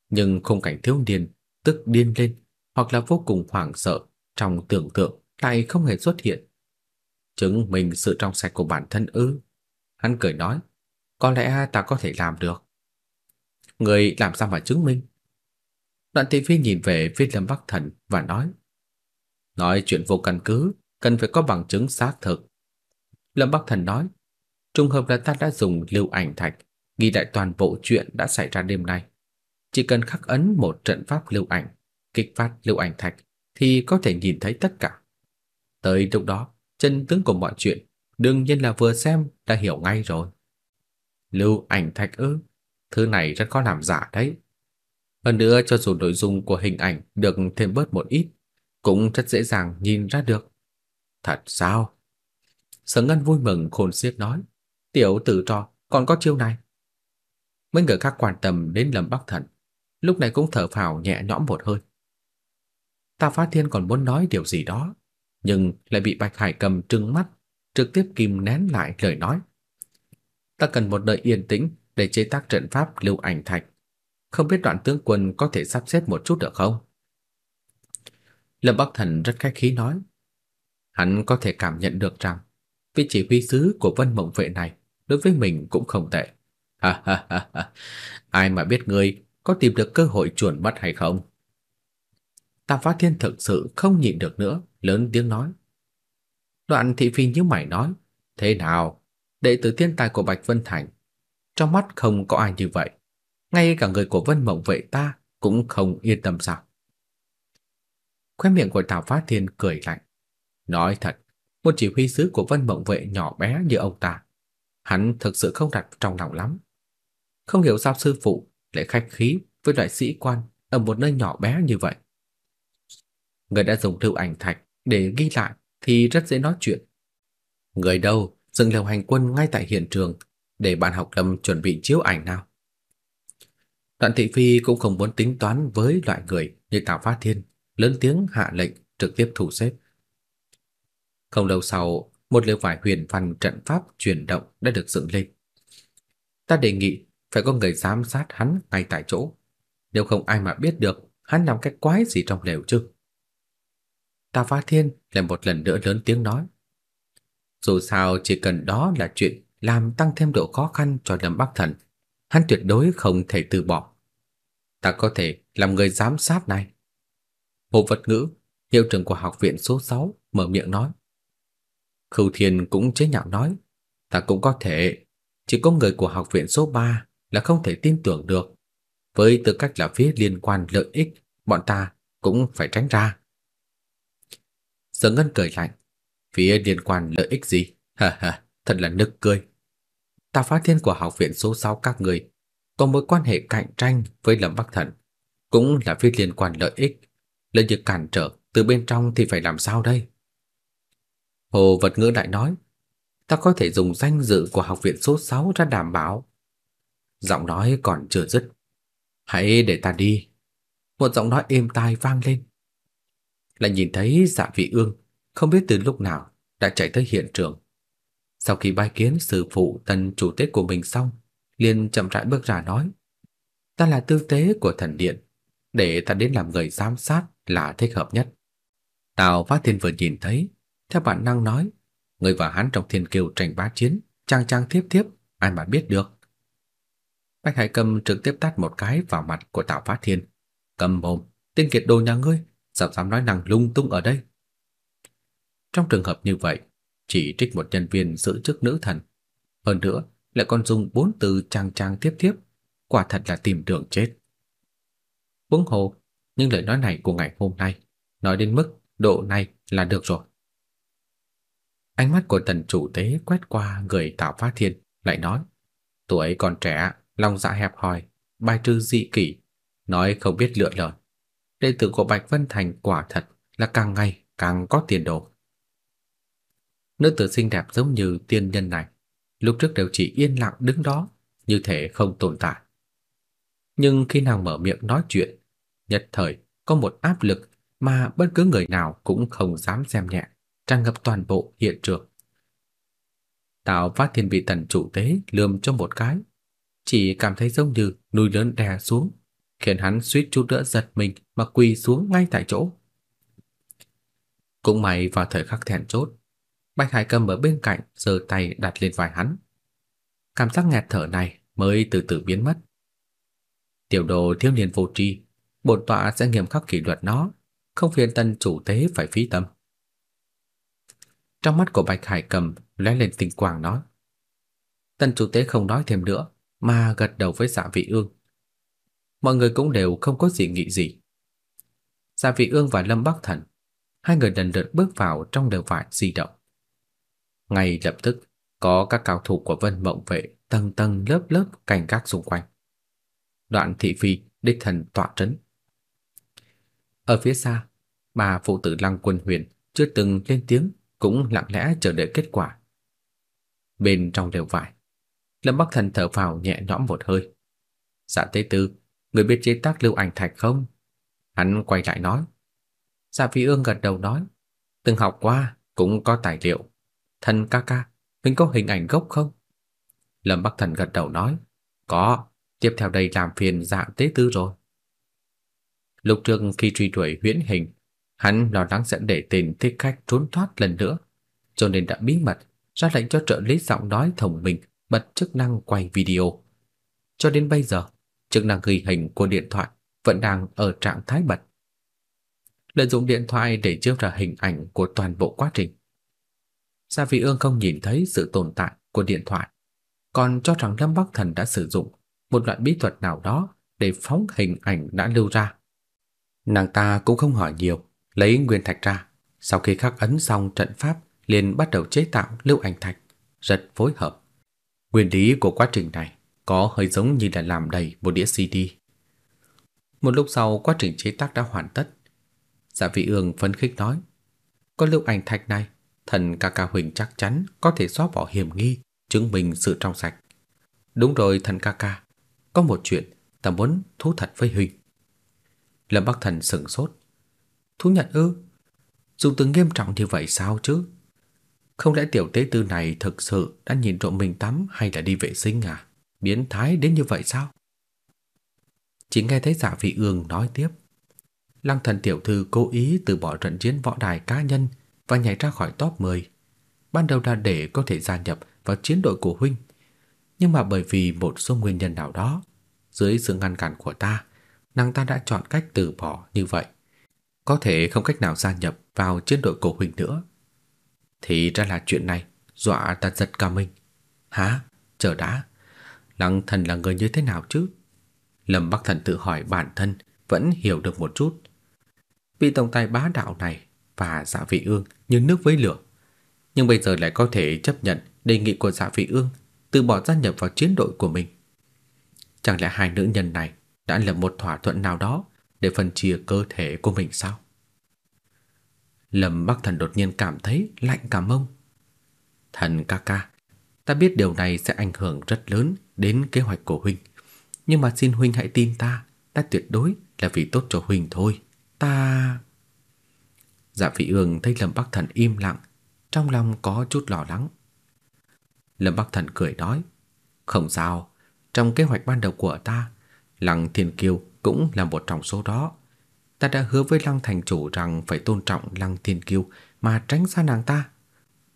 Nhưng khung cảnh thiếu niên tức điên lên hoặc là vô cùng hoảng sợ trong tưởng tượng lại không hề xuất hiện. Chứng minh sự trong sạch của bản thân ư? Hắn cười nói, có lẽ ta có thể làm được. Người làm sao mà chứng minh? Đoạn thị phi nhìn về phía Lâm Bắc Thần và nói, nói chuyện vô căn cứ, cần phải có bằng chứng xác thực. Lâm Bắc Thần nói, trùng hợp là ta đã dùng lưu ảnh thạch ghi lại toàn bộ chuyện đã xảy ra đêm nay. Chỉ cần khắc ấn một trận pháp lưu ảnh, kích phát lưu ảnh thạch thì có thể nhìn thấy tất cả. Tới lúc đó, chân tướng của mọi chuyện đương nhiên là vừa xem đã hiểu ngay rồi. Lưu ảnh thạch ư? Thứ này rất khó làm giả đấy. Hơn nữa cho dù nội dung của hình ảnh được thêm bớt một ít, cũng rất dễ dàng nhìn ra được. Thật sao? Sở Ngân vui mừng khôn xiết nói, tiểu tử trò còn có chiêu này. Mấy người khác quan tâm đến Lâm Bắc Thần, lúc này cũng thở phào nhẹ nhõm một hơi. Ta phá Thiên còn muốn nói điều gì đó, nhưng lại bị Bạch Hải Cầm trừng mắt, trực tiếp kìm nén lại lời nói. Ta cần một đời yên tĩnh để chế tác trận pháp lưu ảnh thạch. Không biết đoạn tướng quân có thể sắp xếp một chút được không? Lâm Bắc Thần rất khách khí nói. Hắn có thể cảm nhận được rằng vị chỉ huy sứ của Vân Mộng Vệ này đối với mình cũng không tệ. Ha ha ha ha. Ai mà biết ngươi có tìm được cơ hội chuồn bắt hay không? Tạ Phá Thiên thực sự không nhịn được nữa, lớn tiếng nói. Đoạn thị phi như mày nói, thế nào? Đệ tử thiên tài của Bạch Vân Thành, trong mắt không có ai như vậy. Ngay cả người của Vân Mộng Vệ ta cũng không yên tâm sao? Khóe miệng của Tào Phát Thiên cười lạnh. Nói thật, một chỉ huy sứ của Vân Mộng Vệ nhỏ bé như ông ta, hắn thực sự không đặt trong lòng lắm. Không hiểu sao sư phụ lại khách khí với loại sĩ quan ở một nơi nhỏ bé như vậy. Người đã dùng lưu ảnh thạch để ghi lại thì rất dễ nói chuyện. Người đâu dừng lều hành quân ngay tại hiện trường để bạn học lâm chuẩn bị chiếu ảnh nào. Đoạn thị phi cũng không muốn tính toán với loại người như Tào Phát Thiên, lớn tiếng hạ lệnh trực tiếp thủ xếp. Không lâu sau, một lều vải huyền văn trận pháp chuyển động đã được dựng lên. Ta đề nghị phải có người giám sát hắn ngay tại chỗ, nếu không ai mà biết được hắn làm cái quái gì trong lều chứ. Tào Phát Thiên lại một lần nữa lớn tiếng nói. Dù sao chỉ cần đó là chuyện làm tăng thêm độ khó khăn cho Lâm Bắc Thần, hắn tuyệt đối không thể từ bỏ. Ta có thể làm người giám sát này. Hồ Vật Ngữ, hiệu trưởng của học viện số 6, mở miệng nói. Khâu Thiên cũng chế nhạo nói, ta cũng có thể, chỉ có người của học viện số 3 là không thể tin tưởng được. Với tư cách là phía liên quan lợi ích, bọn ta cũng phải tránh ra. Sở Ngân cười lạnh, phía liên quan lợi ích gì? Ha ha, thật là nực cười. Ta phá thiên của học viện số 6 các người có mối quan hệ cạnh tranh với Lâm Bắc Thần, cũng là phía liên quan lợi ích. Lợi như cản trở từ bên trong thì phải làm sao đây? Hồ Vật Ngữ lại nói, ta có thể dùng danh dự của học viện số 6 ra đảm bảo. Giọng nói còn chưa dứt. Hãy để ta đi. Một giọng nói êm tai vang lên. Lại nhìn thấy dạ vị ương, không biết từ lúc nào đã chạy tới hiện trường. Sau khi bái kiến sư phụ tân chủ tế của mình xong, liền chậm rãi bước ra nói: "Ta là tư tế của thần điện, để ta đến làm người giám sát là thích hợp nhất." Tào Phát Thiên vừa nhìn thấy, theo bản năng nói: "Người và hắn trong thiên kiều tranh bá chiến, trang trang tiếp tiếp, ai mà biết được." Bạch Hải Cầm trực tiếp tát một cái vào mặt của Tào Phát Thiên, cầm mồm, tên kiệt đồ nhà ngươi, sao dám nói năng lung tung ở đây?" Trong trường hợp như vậy, chỉ trích một nhân viên giữ chức nữ thần, hơn nữa lại còn dùng bốn từ trang trang tiếp tiếp, quả thật là tìm đường chết. Huống hồ, nhưng lời nói này của ngày hôm nay, nói đến mức độ này là được rồi. Ánh mắt của tần chủ tế quét qua người Tào Phát Thiên, lại nói: "Tuổi còn trẻ, lòng dạ hẹp hòi, bài trừ dị kỷ, nói không biết lựa lời. Đệ tử của Bạch Vân Thành quả thật là càng ngày càng có tiền đồ." Nữ tử xinh đẹp giống như tiên nhân này, lúc trước đều chỉ yên lặng đứng đó, như thể không tồn tại. Nhưng khi nàng mở miệng nói chuyện, nhất thời có một áp lực mà bất cứ người nào cũng không dám xem nhẹ, tràn ngập toàn bộ hiện trường. Tào Phát Thiên vị tần chủ tế lườm cho một cái, chỉ cảm thấy giống như núi lớn đè xuống, khiến hắn suýt chút nữa giật mình mà quỳ xuống ngay tại chỗ. Cũng may vào thời khắc thẹn chốt, Bạch Hải Cầm ở bên cạnh giơ tay đặt lên vai hắn. Cảm giác nghẹt thở này mới từ từ biến mất. Tiểu đồ thiếu niên vô tri, bổn tọa sẽ nghiêm khắc kỷ luật nó, không phiền tân chủ tế phải phí tâm. Trong mắt của Bạch Hải Cầm lóe lên tinh quang nói. Tân chủ tế không nói thêm nữa, mà gật đầu với Dạ Vị Ương. Mọi người cũng đều không có gì nghị gì. Dạ Vị Ương và Lâm Bắc Thần, hai người lần lượt bước vào trong lều vải di động. Ngay lập tức, có các cao thủ của Vân Mộng vệ tầng tầng lớp lớp cảnh gác xung quanh. Đoạn thị phi đích thần tọa trấn. Ở phía xa, bà phụ tử Lăng Quân Huyền chưa từng lên tiếng cũng lặng lẽ chờ đợi kết quả. Bên trong lều vải, Lâm Bắc Thần thở phào nhẹ nhõm một hơi. Dạ Tế Tư, người biết chế tác lưu ảnh thạch không? Hắn quay lại nói. Dạ Phi Ương gật đầu nói, từng học qua, cũng có tài liệu. Thần ca ca, mình có hình ảnh gốc không? Lâm Bắc Thần gật đầu nói, có, tiếp theo đây làm phiền dạ tế tư rồi. Lục Trường khi truy đuổi huyễn hình, hắn lo lắng sẽ để tên thích khách trốn thoát lần nữa, cho nên đã bí mật ra lệnh cho trợ lý giọng nói thông minh bật chức năng quay video. Cho đến bây giờ, chức năng ghi hình của điện thoại vẫn đang ở trạng thái bật. Lợi dụng điện thoại để chiếu ra hình ảnh của toàn bộ quá trình. Gia Vị Ương không nhìn thấy sự tồn tại của điện thoại, còn cho rằng Lâm Bắc Thần đã sử dụng một loại bí thuật nào đó để phóng hình ảnh đã lưu ra. Nàng ta cũng không hỏi nhiều, lấy nguyên thạch ra, sau khi khắc ấn xong trận pháp liền bắt đầu chế tạo lưu ảnh thạch, rất phối hợp. Nguyên lý của quá trình này có hơi giống như là làm đầy một đĩa CD. Một lúc sau quá trình chế tác đã hoàn tất. Giả vị ương phấn khích nói, có lưu ảnh thạch này thần ca ca Huỳnh chắc chắn có thể xóa bỏ hiểm nghi, chứng minh sự trong sạch. Đúng rồi thần ca ca, có một chuyện ta muốn thú thật với Huỳnh. Lâm Bắc Thần sững sốt. Thú nhận ư? Dùng từ nghiêm trọng như vậy sao chứ? Không lẽ tiểu tế tư này thực sự đã nhìn trộm mình tắm hay là đi vệ sinh à? Biến thái đến như vậy sao? Chỉ nghe thấy giả vị ương nói tiếp. Lăng thần tiểu thư cố ý từ bỏ trận chiến võ đài cá nhân và nhảy ra khỏi top 10. Ban đầu là để có thể gia nhập vào chiến đội của huynh, nhưng mà bởi vì một số nguyên nhân nào đó, dưới sự ngăn cản của ta, nàng ta đã chọn cách từ bỏ như vậy. Có thể không cách nào gia nhập vào chiến đội của huynh nữa. Thì ra là chuyện này, dọa ta giật cả mình. Hả? Chờ đã. Lăng thần là người như thế nào chứ? Lâm Bắc Thần tự hỏi bản thân vẫn hiểu được một chút. Vị tổng tài bá đạo này và Dạ Vị Ương như nước với lửa. Nhưng bây giờ lại có thể chấp nhận đề nghị của Dạ Vị Ương từ bỏ gia nhập vào chiến đội của mình. Chẳng lẽ hai nữ nhân này đã lập một thỏa thuận nào đó để phân chia cơ thể của mình sao? Lâm Bắc Thần đột nhiên cảm thấy lạnh cả mông. Thần ca ca, ta biết điều này sẽ ảnh hưởng rất lớn đến kế hoạch của huynh, nhưng mà xin huynh hãy tin ta, ta tuyệt đối là vì tốt cho huynh thôi. Ta Dạ Vị Ương thấy Lâm Bắc Thần im lặng, trong lòng có chút lo lắng. Lâm Bắc Thần cười nói, "Không sao, Trong kế hoạch ban đầu của ta, Lăng Thiên Kiêu cũng là một trong số đó. Ta đã hứa với Lăng thành chủ rằng phải tôn trọng Lăng Thiên Kiêu mà tránh xa nàng ta.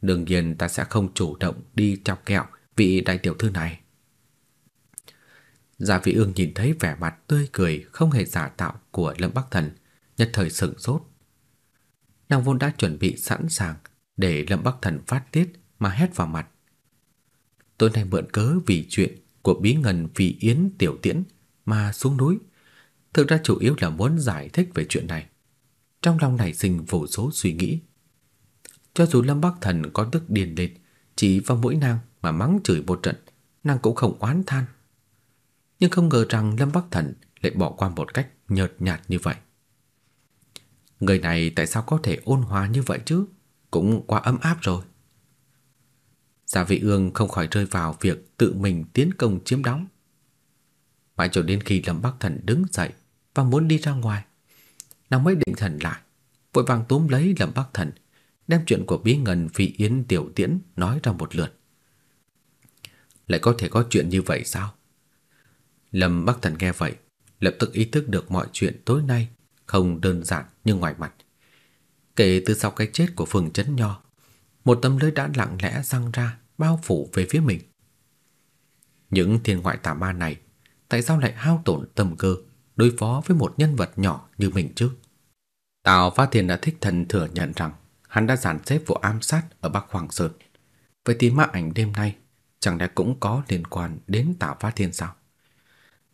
Đương nhiên ta sẽ không chủ động đi chọc kẹo vị đại tiểu thư này. Gia Vị Ương nhìn thấy vẻ mặt tươi cười không hề giả tạo của Lâm Bắc Thần, nhất thời sững sốt. Nàng vốn đã chuẩn bị sẵn sàng để Lâm Bắc Thần phát tiết mà hét vào mặt. Tôi nay mượn cớ vì chuyện của bí ngân vì yến tiểu tiễn mà xuống núi. Thực ra chủ yếu là muốn giải thích về chuyện này. Trong lòng nảy sinh vô số suy nghĩ. Cho dù Lâm Bắc Thần có tức điền lên, chỉ vào mũi nàng mà mắng chửi một trận, nàng cũng không oán than. Nhưng không ngờ rằng Lâm Bắc Thần lại bỏ qua một cách nhợt nhạt như vậy. Người này tại sao có thể ôn hòa như vậy chứ? Cũng quá ấm áp rồi. Giả vị ương không khỏi rơi vào việc tự mình tiến công chiếm đóng. Mãi cho đến khi Lâm Bắc Thần đứng dậy và muốn đi ra ngoài, nàng mới định thần lại, vội vàng túm lấy Lâm Bắc Thần, đem chuyện của bí ngân phi yến tiểu tiễn nói ra một lượt. Lại có thể có chuyện như vậy sao? Lâm Bắc Thần nghe vậy, lập tức ý thức được mọi chuyện tối nay không đơn giản như ngoài mặt. Kể từ sau cái chết của Phường Chấn Nho, một tấm lưới đã lặng lẽ răng ra, bao phủ về phía mình. Những thiên ngoại tà ma này, tại sao lại hao tổn tâm cơ đối phó với một nhân vật nhỏ như mình chứ? Tào Phát Thiên đã thích thần thừa nhận rằng hắn đã dàn xếp vụ ám sát ở Bắc Hoàng Sơn. Vậy thì ma ảnh đêm nay chẳng lẽ cũng có liên quan đến Tào Phát Thiên sao?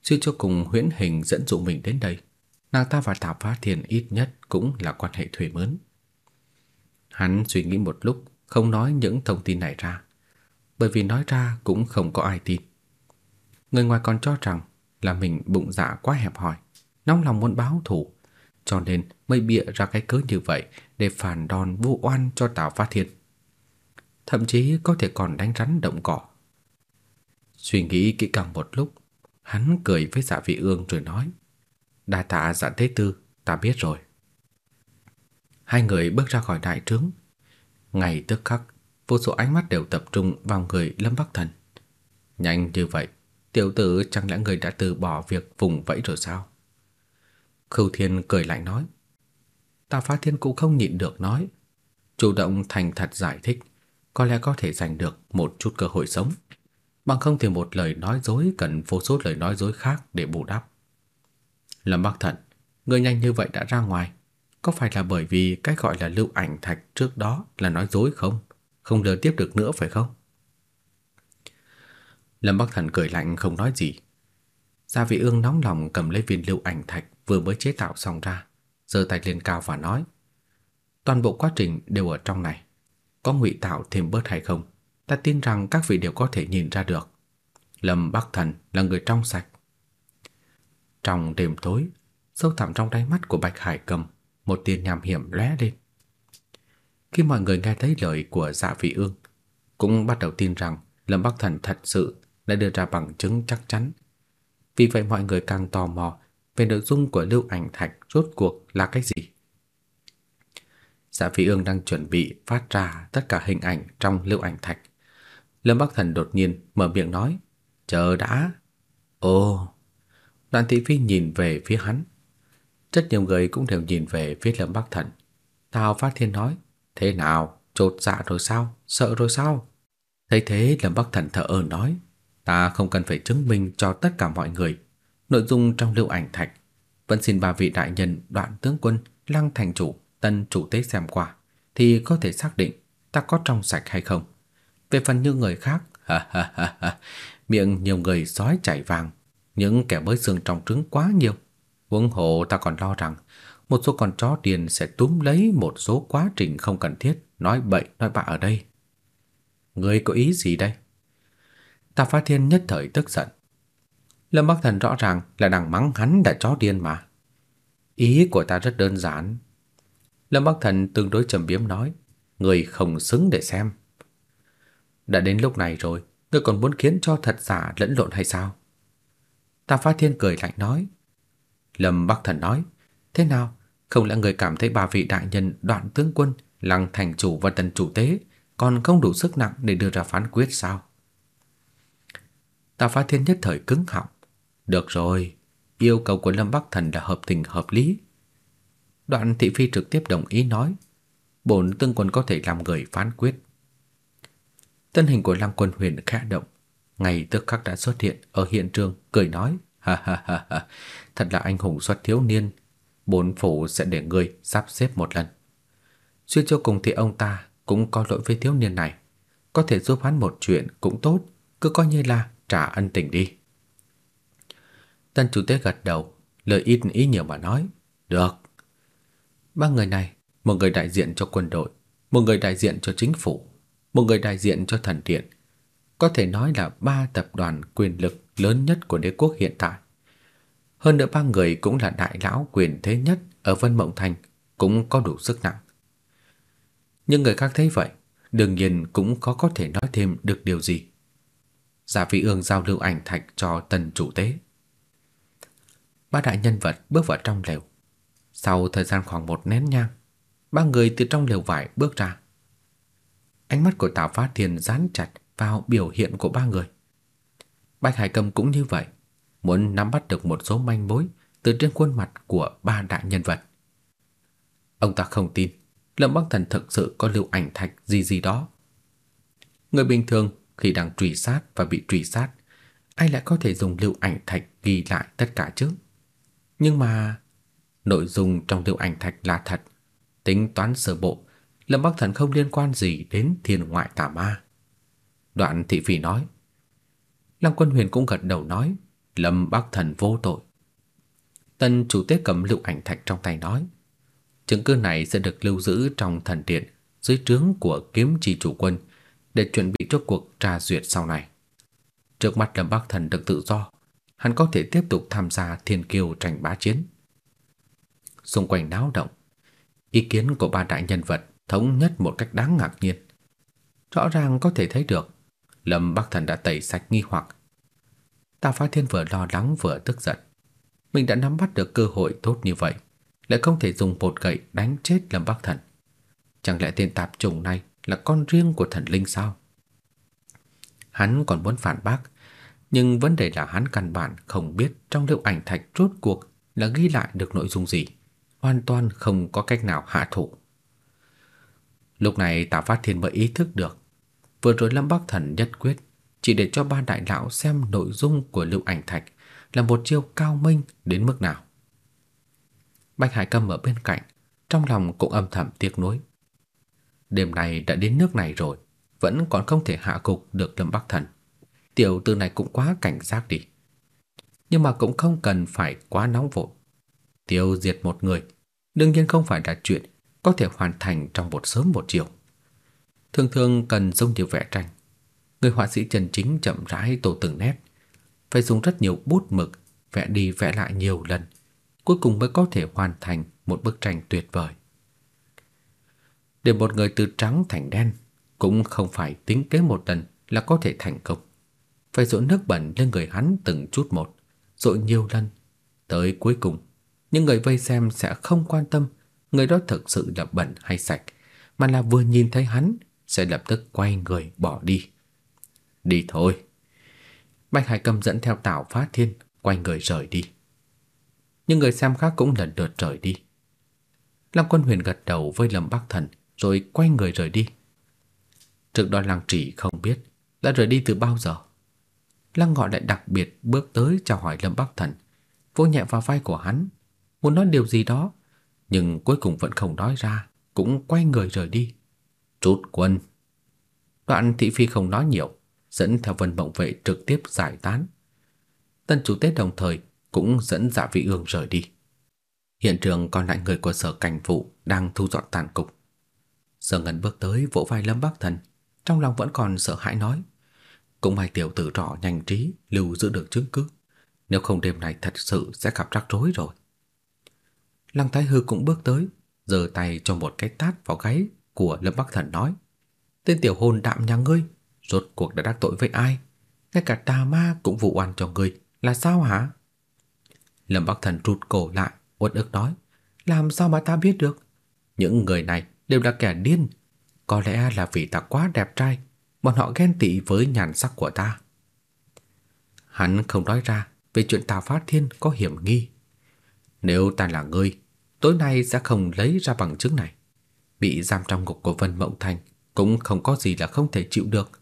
Suy cho cùng huyễn hình dẫn dụ mình đến đây, nàng ta và Tào Phát Thiên ít nhất cũng là quan hệ thuê mướn. Hắn suy nghĩ một lúc, không nói những thông tin này ra, bởi vì nói ra cũng không có ai tin. Người ngoài còn cho rằng là mình bụng dạ quá hẹp hòi, nóng lòng muốn báo thù, cho nên mới bịa ra cái cớ như vậy để phản đòn vu oan cho Tào Phát Thiên. Thậm chí có thể còn đánh rắn động cỏ. Suy nghĩ kỹ càng một lúc, hắn cười với Dạ Vị Ương rồi nói: "Đa tạ Dạ Thế Tư, ta biết rồi." Hai người bước ra khỏi đại trướng. Ngày tức khắc, vô số ánh mắt đều tập trung vào người Lâm Bắc Thần. Nhanh như vậy, tiểu tử chẳng lẽ người đã từ bỏ việc vùng vẫy rồi sao? Khưu Thiên cười lạnh nói. ta Phá Thiên cũng không nhịn được nói, chủ động thành thật giải thích, có lẽ có thể giành được một chút cơ hội sống. Bằng không thì một lời nói dối cần vô số lời nói dối khác để bù đắp. Lâm Bắc thận người nhanh như vậy đã ra ngoài, có phải là bởi vì cái gọi là lưu ảnh thạch trước đó là nói dối không? Không lừa tiếp được nữa phải không? Lâm Bắc Thần cười lạnh không nói gì. Gia Vị Ương nóng lòng cầm lấy viên lưu ảnh thạch vừa mới chế tạo xong ra, giơ tay lên cao và nói: "Toàn bộ quá trình đều ở trong này, có ngụy tạo thêm bớt hay không, ta tin rằng các vị đều có thể nhìn ra được. Lâm Bắc Thần là người trong sạch." Trong đêm tối, sâu thẳm trong đáy mắt của Bạch Hải Cầm một tia nham hiểm lóe lên. Khi mọi người nghe thấy lời của Dạ Vị Ương, cũng bắt đầu tin rằng Lâm Bắc Thần thật sự đã đưa ra bằng chứng chắc chắn. Vì vậy mọi người càng tò mò về nội dung của lưu ảnh thạch rốt cuộc là cái gì. Dạ Vị Ương đang chuẩn bị phát ra tất cả hình ảnh trong lưu ảnh thạch. Lâm Bắc Thần đột nhiên mở miệng nói, "Chờ đã." Ồ. Đoàn Thị Phi nhìn về phía hắn, rất nhiều người cũng đều nhìn về phía Lâm Bắc Thần. Tào Phát Thiên nói, thế nào, trột dạ rồi sao, sợ rồi sao? Thấy thế Lâm Bắc Thần thở ơ nói, ta không cần phải chứng minh cho tất cả mọi người. Nội dung trong lưu ảnh thạch, vẫn xin ba vị đại nhân đoạn tướng quân, lăng thành chủ, tân chủ tế xem qua, thì có thể xác định ta có trong sạch hay không. Về phần như người khác, ha ha ha ha, miệng nhiều người sói chảy vàng, những kẻ bới xương trong trứng quá nhiều. Huống hộ ta còn lo rằng một số con chó điên sẽ túm lấy một số quá trình không cần thiết nói bậy nói bạ ở đây. Ngươi có ý gì đây? Ta Phá Thiên nhất thời tức giận. Lâm Bắc Thần rõ ràng là đang mắng hắn là chó điên mà. Ý của ta rất đơn giản. Lâm Bắc Thần tương đối trầm biếm nói, người không xứng để xem. Đã đến lúc này rồi, ngươi còn muốn khiến cho thật giả lẫn lộn hay sao? Tạ Phá Thiên cười lạnh nói, Lâm Bắc Thần nói, thế nào, không lẽ người cảm thấy ba vị đại nhân đoạn tướng quân, lăng thành chủ và tần chủ tế còn không đủ sức nặng để đưa ra phán quyết sao? Tạ Phá Thiên nhất thời cứng họng. Được rồi, yêu cầu của Lâm Bắc Thần là hợp tình hợp lý. Đoạn thị phi trực tiếp đồng ý nói, bổn tương quân có thể làm người phán quyết. Thân hình của Lăng Quân Huyền khẽ động, ngay tức khắc đã xuất hiện ở hiện trường, cười nói, ha ha ha ha, thật là anh hùng xuất thiếu niên, Bốn phủ sẽ để người sắp xếp một lần. Suy cho cùng thì ông ta cũng có lỗi với thiếu niên này, có thể giúp hắn một chuyện cũng tốt, cứ coi như là trả ân tình đi. Tân chủ tế gật đầu, lời ít ý nhiều mà nói, được. Ba người này, một người đại diện cho quân đội, một người đại diện cho chính phủ, một người đại diện cho thần điện, có thể nói là ba tập đoàn quyền lực lớn nhất của đế quốc hiện tại. Hơn nữa ba người cũng là đại lão quyền thế nhất ở Vân Mộng Thành, cũng có đủ sức nặng. Nhưng người khác thấy vậy, đương nhiên cũng có có thể nói thêm được điều gì. Giả Vị Ương giao lưu ảnh thạch cho tần chủ tế. Ba đại nhân vật bước vào trong lều. Sau thời gian khoảng một nén nhang, ba người từ trong lều vải bước ra. Ánh mắt của Tào Phát Thiên dán chặt vào biểu hiện của ba người. Bạch Hải Cầm cũng như vậy, muốn nắm bắt được một số manh mối từ trên khuôn mặt của ba đại nhân vật. Ông ta không tin Lâm Bắc Thần thực sự có lưu ảnh thạch gì gì đó. Người bình thường khi đang truy sát và bị truy sát, ai lại có thể dùng lưu ảnh thạch ghi lại tất cả chứ? Nhưng mà nội dung trong lưu ảnh thạch là thật, tính toán sơ bộ, Lâm Bắc Thần không liên quan gì đến thiên ngoại tà ma. Đoạn thị phi nói. Lăng Quân Huyền cũng gật đầu nói, Lâm Bắc Thần vô tội. Tân chủ tế cầm lưu ảnh thạch trong tay nói, chứng cứ này sẽ được lưu giữ trong thần điện dưới trướng của kiếm chi chủ quân để chuẩn bị cho cuộc tra duyệt sau này. Trước mắt Lâm Bắc Thần được tự do, hắn có thể tiếp tục tham gia thiên kiêu tranh bá chiến. Xung quanh náo động, ý kiến của ba đại nhân vật thống nhất một cách đáng ngạc nhiên. Rõ ràng có thể thấy được, Lâm Bắc Thần đã tẩy sạch nghi hoặc. Tào Phá Thiên vừa lo lắng vừa tức giận. Mình đã nắm bắt được cơ hội tốt như vậy, lại không thể dùng một gậy đánh chết Lâm Bắc Thần. Chẳng lẽ tên tạp chủng này là con riêng của thần linh sao? Hắn còn muốn phản bác, nhưng vấn đề là hắn căn bản không biết trong liệu ảnh thạch rốt cuộc là ghi lại được nội dung gì, hoàn toàn không có cách nào hạ thủ. Lúc này Tạ Phát Thiên mới ý thức được, vừa rồi Lâm Bắc Thần nhất quyết chỉ để cho ba đại lão xem nội dung của lưu ảnh thạch là một chiêu cao minh đến mức nào. Bạch Hải Cầm ở bên cạnh, trong lòng cũng âm thầm tiếc nuối. Đêm nay đã đến nước này rồi, vẫn còn không thể hạ cục được Lâm Bắc Thần. Tiểu tử này cũng quá cảnh giác đi. Nhưng mà cũng không cần phải quá nóng vội. Tiêu diệt một người, đương nhiên không phải là chuyện có thể hoàn thành trong một sớm một chiều. Thường thường cần giống như vẽ tranh. Người họa sĩ chân chính chậm rãi tô từng nét, phải dùng rất nhiều bút mực vẽ đi vẽ lại nhiều lần, cuối cùng mới có thể hoàn thành một bức tranh tuyệt vời. Để một người từ trắng thành đen cũng không phải tính kế một lần là có thể thành công. Phải dội nước bẩn lên người hắn từng chút một, dội nhiều lần, tới cuối cùng, những người vây xem sẽ không quan tâm người đó thực sự là bẩn hay sạch, mà là vừa nhìn thấy hắn sẽ lập tức quay người bỏ đi. Đi thôi. Bạch Hải Cầm dẫn theo Tào Phát Thiên quay người rời đi. những người xem khác cũng lần lượt rời đi. Lâm Quân Huyền gật đầu với Lâm Bắc Thần rồi quay người rời đi. Trước đó Lăng Trì không biết đã rời đi từ bao giờ. Lăng Ngọ lại đặc biệt bước tới chào hỏi Lâm Bắc Thần, vỗ nhẹ vào vai của hắn, muốn nói điều gì đó, nhưng cuối cùng vẫn không nói ra, cũng quay người rời đi. Rút quân. Đoạn thị phi không nói nhiều, dẫn theo Vân Mộng vệ trực tiếp giải tán. Tân chủ tế đồng thời cũng dẫn Dạ Vị Ương rời đi. Hiện trường còn lại người của sở cảnh vụ đang thu dọn tàn cục. Sở Ngân bước tới vỗ vai Lâm Bắc Thần, trong lòng vẫn còn sợ hãi nói: "Cũng may tiểu tử trọ nhanh trí lưu giữ được chứng cứ, nếu không đêm nay thật sự sẽ gặp rắc rối rồi." Lăng Thái Hư cũng bước tới, giơ tay cho một cái tát vào gáy của Lâm Bắc Thần nói: "Tên tiểu hồn đạm nhà ngươi, rốt cuộc đã đắc tội với ai? Ngay cả tà ma cũng vụ oan cho ngươi, là sao hả?" Lâm Bắc Thần rụt cổ lại, uất ức nói: "Làm sao mà ta biết được? Những người này đều là kẻ điên, có lẽ là vì ta quá đẹp trai, bọn họ ghen tị với nhàn sắc của ta." Hắn không nói ra về chuyện Tào Phát Thiên có hiểm nghi. Nếu ta là ngươi, tối nay sẽ không lấy ra bằng chứng này. Bị giam trong ngục của Vân Mộng Thành cũng không có gì là không thể chịu được.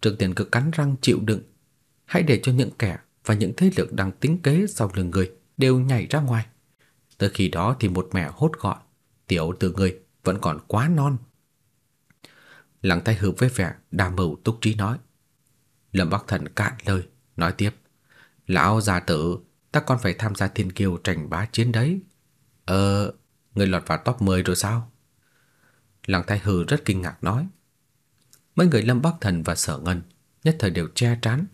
Trước tiền cứ cắn răng chịu đựng, hãy để cho những kẻ và những thế lực đang tính kế sau lưng người đều nhảy ra ngoài. Tới khi đó thì một mẹ hốt gọn, tiểu tử người vẫn còn quá non. Lăng tay hợp với vẻ đàm mưu túc trí nói. Lâm Bắc Thần cạn lời, nói tiếp. Lão già tử, ta còn phải tham gia thiên kiêu tranh bá chiến đấy. Ờ, người lọt vào top 10 rồi sao? Lăng Thái Hư rất kinh ngạc nói. Mấy người Lâm Bắc Thần và Sở Ngân nhất thời đều che trán.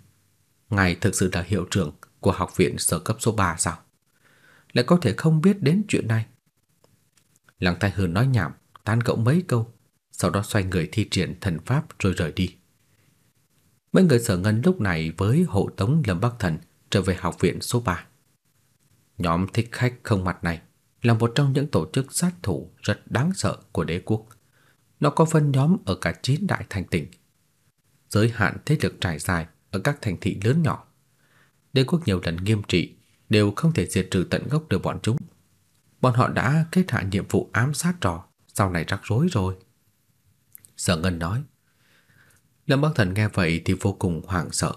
Ngài thực sự là hiệu trưởng của học viện sở cấp số 3 sao? Lại có thể không biết đến chuyện này. Lăng Thái Hư nói nhảm, tán gẫu mấy câu, sau đó xoay người thi triển thần pháp rồi rời đi. Mấy người Sở Ngân lúc này với hộ tống Lâm Bắc Thần trở về học viện số 3. Nhóm thích khách không mặt này là một trong những tổ chức sát thủ rất đáng sợ của đế quốc. Nó có phân nhóm ở cả chín đại thành tỉnh. Giới hạn thế lực trải dài ở các thành thị lớn nhỏ. Đế quốc nhiều lần nghiêm trị đều không thể diệt trừ tận gốc được bọn chúng. Bọn họ đã kết hạ nhiệm vụ ám sát trò, sau này rắc rối rồi. Sở Ngân nói. Lâm Bắc Thần nghe vậy thì vô cùng hoảng sợ.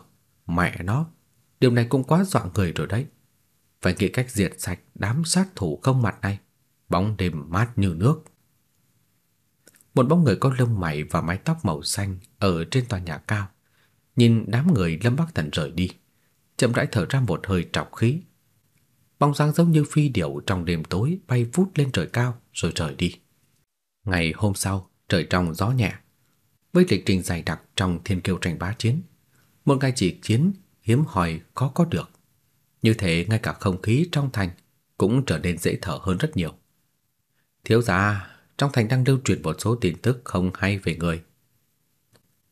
Mẹ nó, điều này cũng quá dọa người rồi đấy. Phải nghĩ cách diệt sạch đám sát thủ không mặt này. Bóng đêm mát như nước. Một bóng người có lông mày và mái tóc màu xanh ở trên tòa nhà cao, nhìn đám người Lâm Bắc Thần rời đi, chậm rãi thở ra một hơi trọc khí. Bóng dáng giống như phi điểu trong đêm tối bay vút lên trời cao rồi rời đi. Ngày hôm sau, trời trong gió nhẹ, với lịch trình dày đặc trong thiên kiêu tranh bá chiến, một ngày chỉ chiến hiếm hoi có có được. Như thế ngay cả không khí trong thành cũng trở nên dễ thở hơn rất nhiều. Thiếu gia, trong thành đang lưu truyền một số tin tức không hay về người.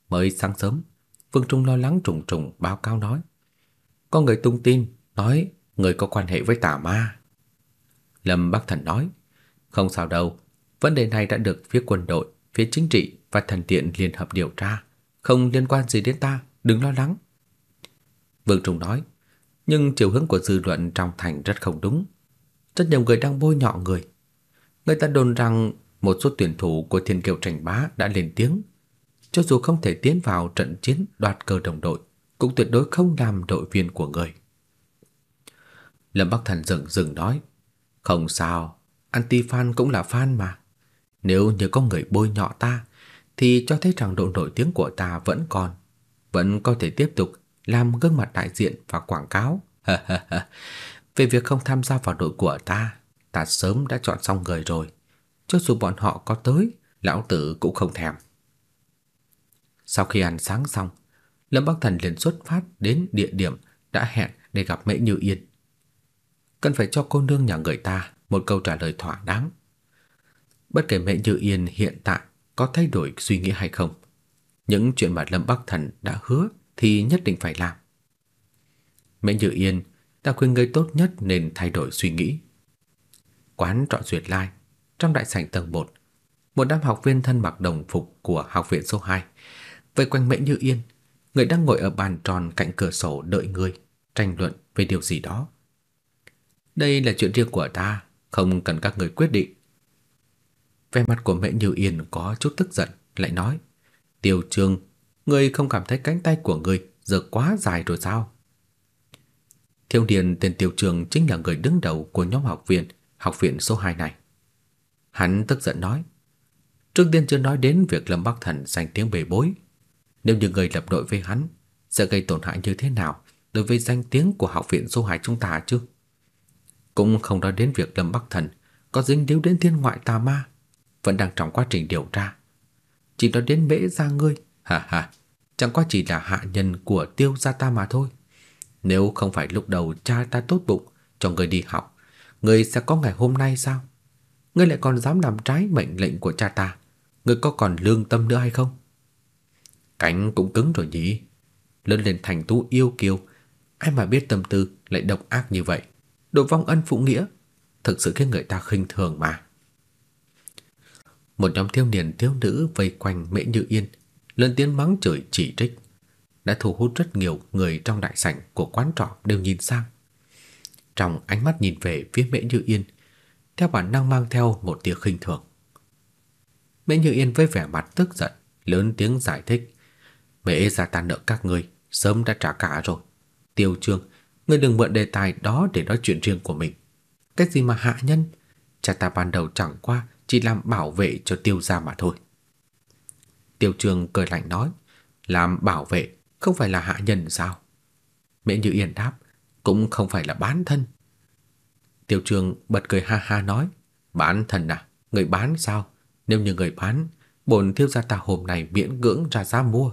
Mới sáng sớm, Vương Trung lo lắng trùng trùng báo cáo nói. Có người tung tin nói người có quan hệ với tà ma. Lâm Bắc Thần nói, không sao đâu, vấn đề này đã được phía quân đội, phía chính trị và thần tiện liên hợp điều tra, không liên quan gì đến ta, đừng lo lắng. Vương Trung nói, nhưng chiều hướng của dư luận trong thành rất không đúng. Rất nhiều người đang bôi nhọ người. Người ta đồn rằng một số tuyển thủ của Thiên Kiều Tranh Bá đã lên tiếng, cho dù không thể tiến vào trận chiến đoạt cơ đồng đội, cũng tuyệt đối không làm đội viên của người. Lâm Bắc Thần dừng dừng nói, không sao, anti-fan cũng là fan mà. Nếu như có người bôi nhọ ta, thì cho thấy rằng độ nổi tiếng của ta vẫn còn, vẫn có thể tiếp tục làm gương mặt đại diện và quảng cáo. Về việc không tham gia vào đội của ta, ta sớm đã chọn xong người rồi. Cho dù bọn họ có tới, lão tử cũng không thèm. Sau khi ăn sáng xong, Lâm Bắc Thần liền xuất phát đến địa điểm đã hẹn để gặp Mễ Như Yên. Cần phải cho cô nương nhà người ta một câu trả lời thỏa đáng. Bất kể Mễ Như Yên hiện tại có thay đổi suy nghĩ hay không, những chuyện mà Lâm Bắc Thần đã hứa thì nhất định phải làm. Mễ Như Yên đã khuyên ngươi tốt nhất nên thay đổi suy nghĩ. Quán trọ duyệt lai, trong đại sảnh tầng 1, một đám học viên thân mặc đồng phục của học viện số 2 vây quanh Mễ Như Yên, người đang ngồi ở bàn tròn cạnh cửa sổ đợi người, tranh luận về điều gì đó. Đây là chuyện riêng của ta, không cần các người quyết định. Vẻ mặt của Mễ Như Yên có chút tức giận, lại nói: "Tiêu Trương, ngươi không cảm thấy cánh tay của ngươi giờ quá dài rồi sao?" Thiếu Điền tên Tiêu Trương chính là người đứng đầu của nhóm học viên học viện số 2 này. Hắn tức giận nói: "Trước tiên chưa nói đến việc Lâm Bắc Thần Dành tiếng bề bối, nếu như người lập đội với hắn sẽ gây tổn hại như thế nào đối với danh tiếng của học viện du hải chúng ta chứ?" Cũng không nói đến việc Lâm Bắc Thần có dính điếu đến thiên ngoại tà ma, vẫn đang trong quá trình điều tra. Chỉ nói đến mễ ra ngươi, ha ha, chẳng qua chỉ là hạ nhân của tiêu gia ta mà thôi. Nếu không phải lúc đầu cha ta tốt bụng cho người đi học, người sẽ có ngày hôm nay sao? Ngươi lại còn dám làm trái mệnh lệnh của cha ta, ngươi có còn lương tâm nữa hay không? Cánh cũng cứng rồi nhỉ. Lớn lên thành tú yêu kiều, ai mà biết tâm tư lại độc ác như vậy. độ vong ân phụ nghĩa, thực sự khiến người ta khinh thường mà. Một nhóm thiếu niên thiếu nữ vây quanh Mễ Như Yên, lớn tiếng mắng chửi chỉ trích. đã thu hút rất nhiều người trong đại sảnh của quán trọ đều nhìn sang. Trong ánh mắt nhìn về phía Mễ Như Yên, theo bản năng mang theo một tia khinh thường. Mễ Như Yên với vẻ mặt tức giận, lớn tiếng giải thích. Mễ gia ta nợ các người, sớm đã trả cả rồi. Tiêu Trương, ngươi đừng mượn đề tài đó để nói chuyện riêng của mình. Cái gì mà hạ nhân? Cha ta ban đầu chẳng qua chỉ làm bảo vệ cho tiêu gia mà thôi. Tiêu Trương cười lạnh nói, làm bảo vệ không phải là hạ nhân sao? Mễ Như Yên đáp, cũng không phải là bán thân tiểu Trương bật cười ha ha nói, bán thần à, người bán sao? Nếu như người bán, bổn thiếu gia ta hôm nay miễn cưỡng ra giá mua.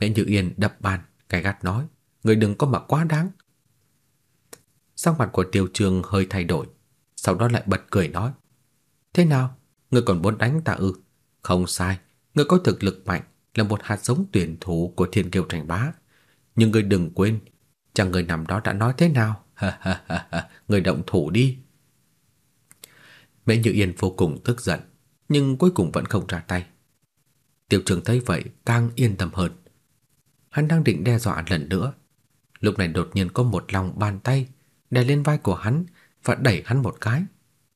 Mễ Như Yên đập bàn, cay gắt nói, người đừng có mà quá đáng. Sắc mặt của tiểu Trương hơi thay đổi, sau đó lại bật cười nói, thế nào, người còn muốn đánh ta ư? Không sai, người có thực lực mạnh, là một hạt giống tuyển thủ của Thiên Kiêu thành Bá. Nhưng người đừng quên, chẳng người nằm đó đã nói thế nào? Ha ha ha ha, người động thủ đi. Mễ Như Yên vô cùng tức giận, nhưng cuối cùng vẫn không ra tay. Tiêu Trường thấy vậy càng yên tâm hơn. Hắn đang định đe dọa lần nữa, lúc này đột nhiên có một lòng bàn tay đè lên vai của hắn và đẩy hắn một cái.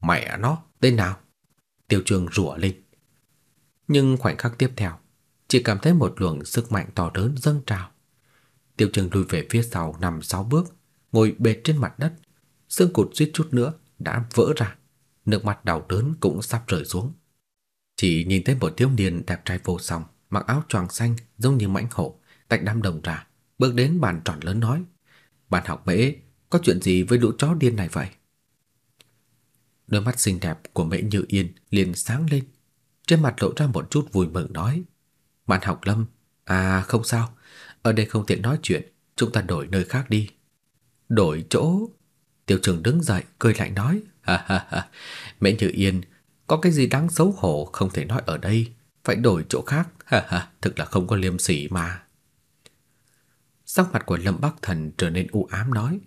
Mẹ nó, tên nào? Tiêu Trường rủa lên. Nhưng khoảnh khắc tiếp theo, chỉ cảm thấy một luồng sức mạnh to lớn dâng trào. Tiêu Trường lùi về phía sau năm sáu bước, ngồi bệt trên mặt đất, xương cụt suýt chút nữa đã vỡ ra, nước mắt đau đớn cũng sắp rơi xuống. Chỉ nhìn thấy một thiếu niên đẹp trai vô song, mặc áo choàng xanh giống như mãnh hổ, tách đám đồng ra, bước đến bàn tròn lớn nói: "Bạn học Mễ, có chuyện gì với lũ chó điên này vậy?" Đôi mắt xinh đẹp của Mễ Như Yên liền sáng lên, trên mặt lộ ra một chút vui mừng nói: "Bạn học Lâm, à không sao, ở đây không tiện nói chuyện, chúng ta đổi nơi khác đi." Đổi chỗ? Tiêu Trường đứng dậy cười lạnh nói: "Ha ha ha, Mễ Như Yên, có cái gì đáng xấu hổ không thể nói ở đây, phải đổi chỗ khác, ha ha, thực là không có liêm sỉ mà." Sắc mặt của Lâm Bắc Thần trở nên u ám nói: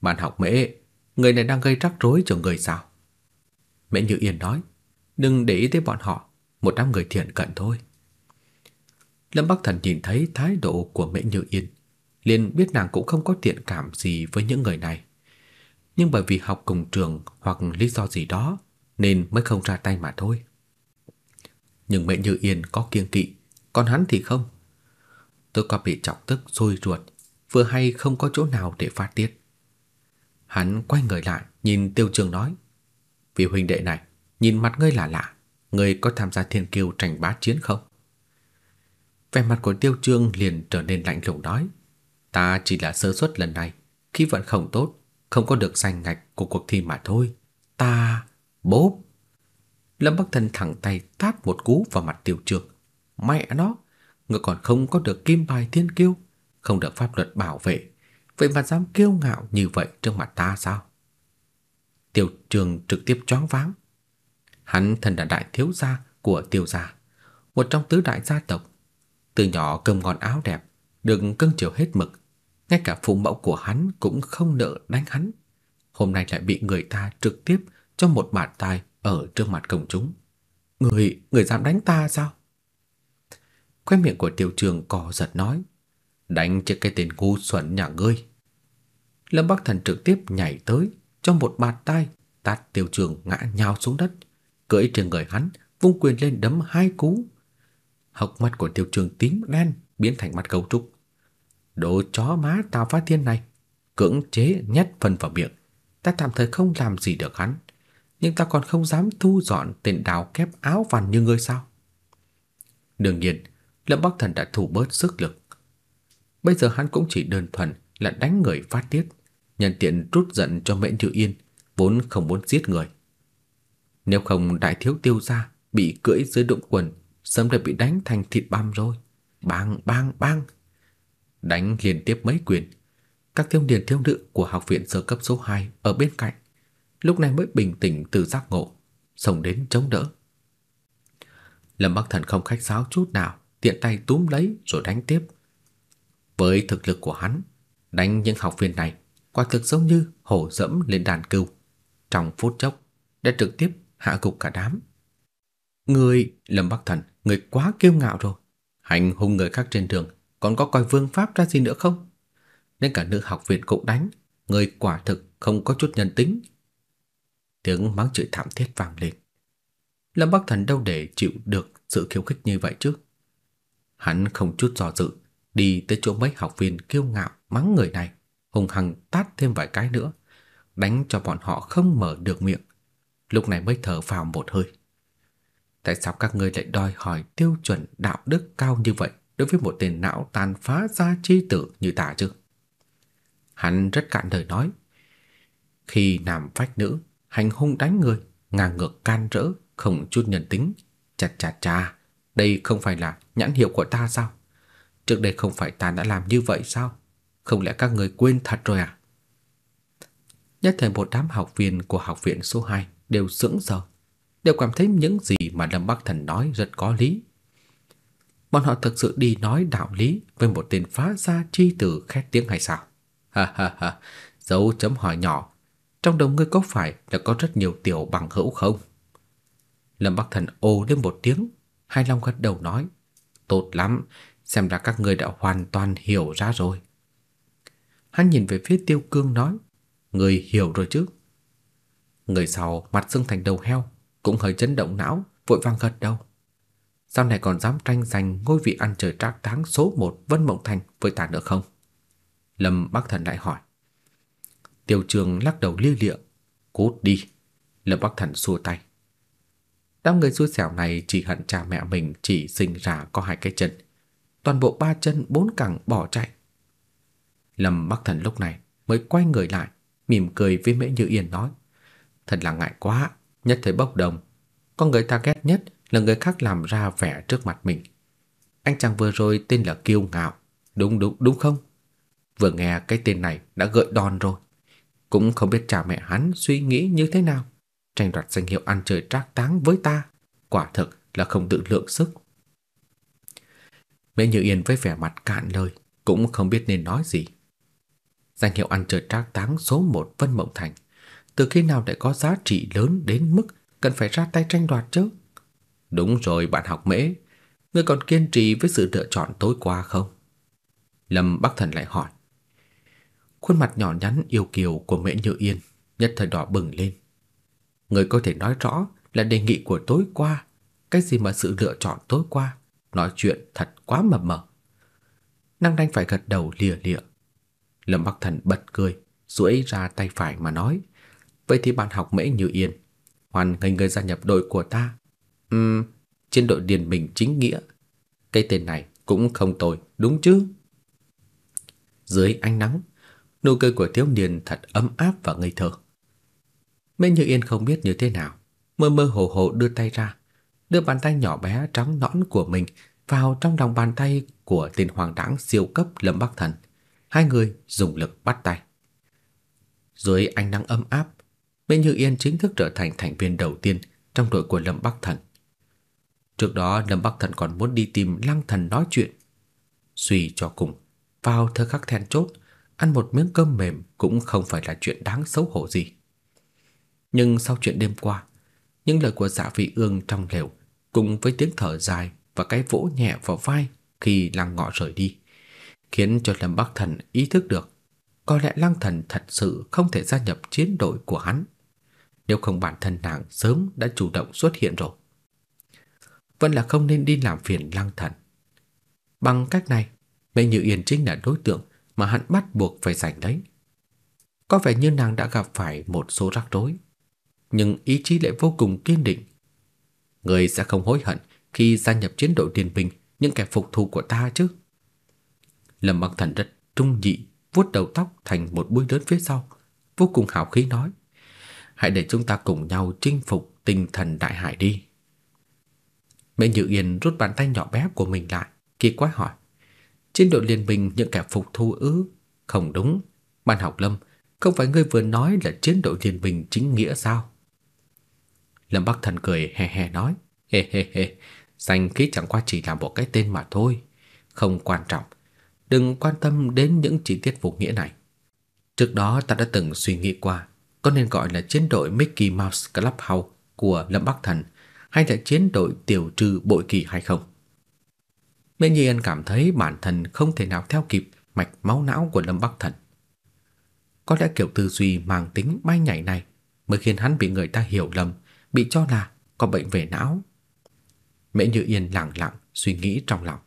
"Bạn học Mễ, người này đang gây rắc rối cho người sao?" Mễ Như Yên nói: "Đừng để ý tới bọn họ, một đám người thiện cận thôi." Lâm Bắc Thần nhìn thấy thái độ của Mễ Như Yên, liền biết nàng cũng không có thiện cảm gì với những người này. Nhưng bởi vì học cùng trường hoặc lý do gì đó nên mới không ra tay mà thôi. Nhưng Mễ Như Yên có kiêng kỵ, còn hắn thì không. Tôi có bị chọc tức sôi ruột, vừa hay không có chỗ nào để phát tiết. Hắn quay người lại, nhìn Tiêu Trường nói: "Vị huynh đệ này, nhìn mặt ngươi lạ lạ, ngươi có tham gia thiên kiêu tranh bá chiến không?" Vẻ mặt của Tiêu Trương liền trở nên lạnh lùng nói: "Ta chỉ là sơ suất lần này, khi vận không tốt, không có được danh ngạch của cuộc thi mà thôi. Ta bốp." Lâm Bắc Thần thẳng tay tát một cú vào mặt Tiêu Trương. "Mẹ nó, ngươi còn không có được kim bài thiên kiêu, không được pháp luật bảo vệ, vậy mà dám kiêu ngạo như vậy trước mặt ta sao?" Tiêu Trương trực tiếp choáng váng. Hắn thân là đại thiếu gia của Tiêu gia, một trong tứ đại gia tộc từ nhỏ cơm ngon áo đẹp, được cưng chiều hết mực, ngay cả phụ mẫu của hắn cũng không nỡ đánh hắn. Hôm nay lại bị người ta trực tiếp cho một bạt tai ở trước mặt công chúng. Người, người dám đánh ta sao? Khóe miệng của Tiêu Trường cò giật nói, đánh chết cái tên ngu xuẩn nhà ngươi. Lâm Bắc Thần trực tiếp nhảy tới, cho một bạt tai, tát Tiêu Trường ngã nhào xuống đất, cưỡi trên người hắn, vung quyền lên đấm hai cú, Hốc mắt của Tiêu Trường tím đen biến thành mắt gấu trúc. Đồ chó má Tào Phát Thiên này, cưỡng chế nhét phần vào miệng, ta tạm thời không làm gì được hắn, nhưng ta còn không dám thu dọn tên đào kép áo vằn như ngươi sao? Đương nhiên, Lâm Bắc Thần đã thủ bớt sức lực. Bây giờ hắn cũng chỉ đơn thuần là đánh người phát tiết, nhân tiện rút giận cho Mễ Như Yên, vốn không muốn giết người. Nếu không đại thiếu tiêu gia bị cưỡi dưới đụng quần sớm đã bị đánh thành thịt băm rồi. Bang bang bang. Đánh liên tiếp mấy quyền. Các thiếu niên thiếu nữ của học viện sơ cấp số 2 ở bên cạnh lúc này mới bình tĩnh từ giác ngộ, xông đến chống đỡ. Lâm Bắc Thần không khách sáo chút nào, tiện tay túm lấy rồi đánh tiếp. Với thực lực của hắn, đánh những học viên này quả thực giống như hổ dẫm lên đàn cừu, trong phút chốc đã trực tiếp hạ gục cả đám. Người Lâm Bắc Thần người quá kiêu ngạo rồi. Hành hung người khác trên đường còn có coi vương pháp ra gì nữa không? Đến cả nữ học viện cũng đánh, người quả thực không có chút nhân tính. Tiếng mắng chửi thảm thiết vang lên. Lâm Bắc Thần đâu để chịu được sự khiêu khích như vậy chứ? Hắn không chút do dự, đi tới chỗ mấy học viên kiêu ngạo mắng người này, hung hăng tát thêm vài cái nữa, đánh cho bọn họ không mở được miệng. Lúc này mới thở phào một hơi. Tại sao các ngươi lại đòi hỏi tiêu chuẩn đạo đức cao như vậy đối với một tên não tàn phá gia chi tử như ta chứ? Hắn rất cạn lời nói. Khi nam phách nữ, hành hung đánh người, ngang ngược can rỡ, không chút nhân tính, chặt chặt cha, đây không phải là nhãn hiệu của ta sao? Trước đây không phải ta đã làm như vậy sao? Không lẽ các người quên thật rồi à? Nhất thời một đám học viên của học viện số 2 đều sững sờ, đều cảm thấy những gì mà Lâm Bắc Thần nói rất có lý. Bọn họ thực sự đi nói đạo lý với một tên phá gia chi tử khét tiếng hay sao? Ha ha ha, dấu chấm hỏi nhỏ, trong đầu ngươi có phải là có rất nhiều tiểu bằng hữu không? Lâm Bắc Thần ô lên một tiếng, hai long gật đầu nói, tốt lắm, xem ra các ngươi đã hoàn toàn hiểu ra rồi. Hắn nhìn về phía Tiêu Cương nói, người hiểu rồi chứ? Người sau mặt sưng thành đầu heo, cũng hơi chấn động não, vội vàng gật đầu. Sau này còn dám tranh giành ngôi vị ăn trời trác táng số 1 Vân Mộng Thành với ta nữa không? Lâm Bắc Thần lại hỏi. Tiêu Trường lắc đầu lia lịa, "Cút đi." Lâm Bắc Thần xua tay. Đám người xui xẻo này chỉ hận cha mẹ mình chỉ sinh ra có hai cái chân, toàn bộ ba chân bốn cẳng bỏ chạy. Lâm Bắc Thần lúc này mới quay người lại, mỉm cười với Mễ Như Yên nói: "Thật là ngại quá, nhất thời bốc đồng, con người ta ghét nhất là người khác làm ra vẻ trước mặt mình. Anh chàng vừa rồi tên là Kiêu Ngạo, đúng đúng đúng không? Vừa nghe cái tên này đã gợi đòn rồi, cũng không biết cha mẹ hắn suy nghĩ như thế nào." tranh đoạt danh hiệu ăn chơi trác táng với ta, quả thực là không tự lượng sức. mẹ Như Yên với vẻ mặt cạn lời, cũng không biết nên nói gì. Danh hiệu ăn chơi trác táng số 1 Vân Mộng Thành, từ khi nào lại có giá trị lớn đến mức cần phải ra tay tranh đoạt chứ? Đúng rồi bạn học Mễ, ngươi còn kiên trì với sự lựa chọn tối qua không? Lâm Bắc Thần lại hỏi. Khuôn mặt nhỏ nhắn yêu kiều của Mễ Như Yên nhất thời đỏ bừng lên. Người có thể nói rõ là đề nghị của tối qua, cái gì mà sự lựa chọn tối qua, nói chuyện thật quá mập mờ. Năng đanh phải gật đầu lìa lịa. Lâm Bắc Thần bật cười, duỗi ra tay phải mà nói, vậy thì bạn học Mễ Như Yên, hoàn nghênh người gia nhập đội của ta. Ừm, trên đội điền bình chính nghĩa. Cái tên này cũng không tồi, đúng chứ? Dưới ánh nắng, nụ cười của thiếu niên thật ấm áp và ngây thơ. Mễ Như Yên không biết như thế nào, mơ mơ hồ hồ đưa tay ra, đưa bàn tay nhỏ bé trắng nõn của mình vào trong lòng bàn tay của tên hoàng đãng siêu cấp Lâm Bắc Thần. Hai người dùng lực bắt tay. Dưới ánh nắng ấm áp, Bên Như Yên chính thức trở thành thành viên đầu tiên trong đội của Lâm Bắc Thần. Trước đó Lâm Bắc Thần còn muốn đi tìm Lăng Thần nói chuyện. Suy cho cùng, vào thời khắc then chốt, ăn một miếng cơm mềm cũng không phải là chuyện đáng xấu hổ gì. Nhưng sau chuyện đêm qua, những lời của Dạ Vị Ương trong lều cùng với tiếng thở dài và cái vỗ nhẹ vào vai khi Lăng Ngọ rời đi, khiến cho Lâm Bắc Thần ý thức được có lẽ Lăng Thần thật sự không thể gia nhập chiến đội của hắn. Nếu không bản thân nàng sớm đã chủ động xuất hiện rồi. Vẫn là không nên đi làm phiền Lăng Thần. Bằng cách này, Mẹ Như Yên chính là đối tượng mà hắn bắt buộc phải giành lấy. Có vẻ như nàng đã gặp phải một số rắc rối nhưng ý chí lại vô cùng kiên định. Người sẽ không hối hận khi gia nhập chiến đội điền bình những kẻ phục thù của ta chứ. Lâm Bắc Thần rất trung nhị, vuốt đầu tóc thành một búi lớn phía sau, vô cùng hào khí nói: "Hãy để chúng ta cùng nhau chinh phục tinh thần đại hải đi." Mẹ Như Yên rút bàn tay nhỏ bé của mình lại, kỳ quái hỏi: "Chiến đội liên minh những kẻ phục thu ư?" "Không đúng, Ban học Lâm, không phải ngươi vừa nói là chiến đội liên minh chính nghĩa sao?" Lâm Bắc Thần cười hè hè nói, hê hê hê, danh khí chẳng qua chỉ là một cái tên mà thôi, không quan trọng. Đừng quan tâm đến những chi tiết vô nghĩa này. Trước đó ta đã từng suy nghĩ qua, có nên gọi là chiến đội Mickey Mouse Clubhouse của Lâm Bắc Thần hay là chiến đội tiểu trừ bội kỳ hay không? Mễ Nhi Yên cảm thấy bản thân không thể nào theo kịp mạch máu não của Lâm Bắc Thần. Có lẽ kiểu tư duy mang tính bay nhảy này mới khiến hắn bị người ta hiểu lầm, bị cho là có bệnh về não. Mễ Như Yên lặng lặng suy nghĩ trong lòng.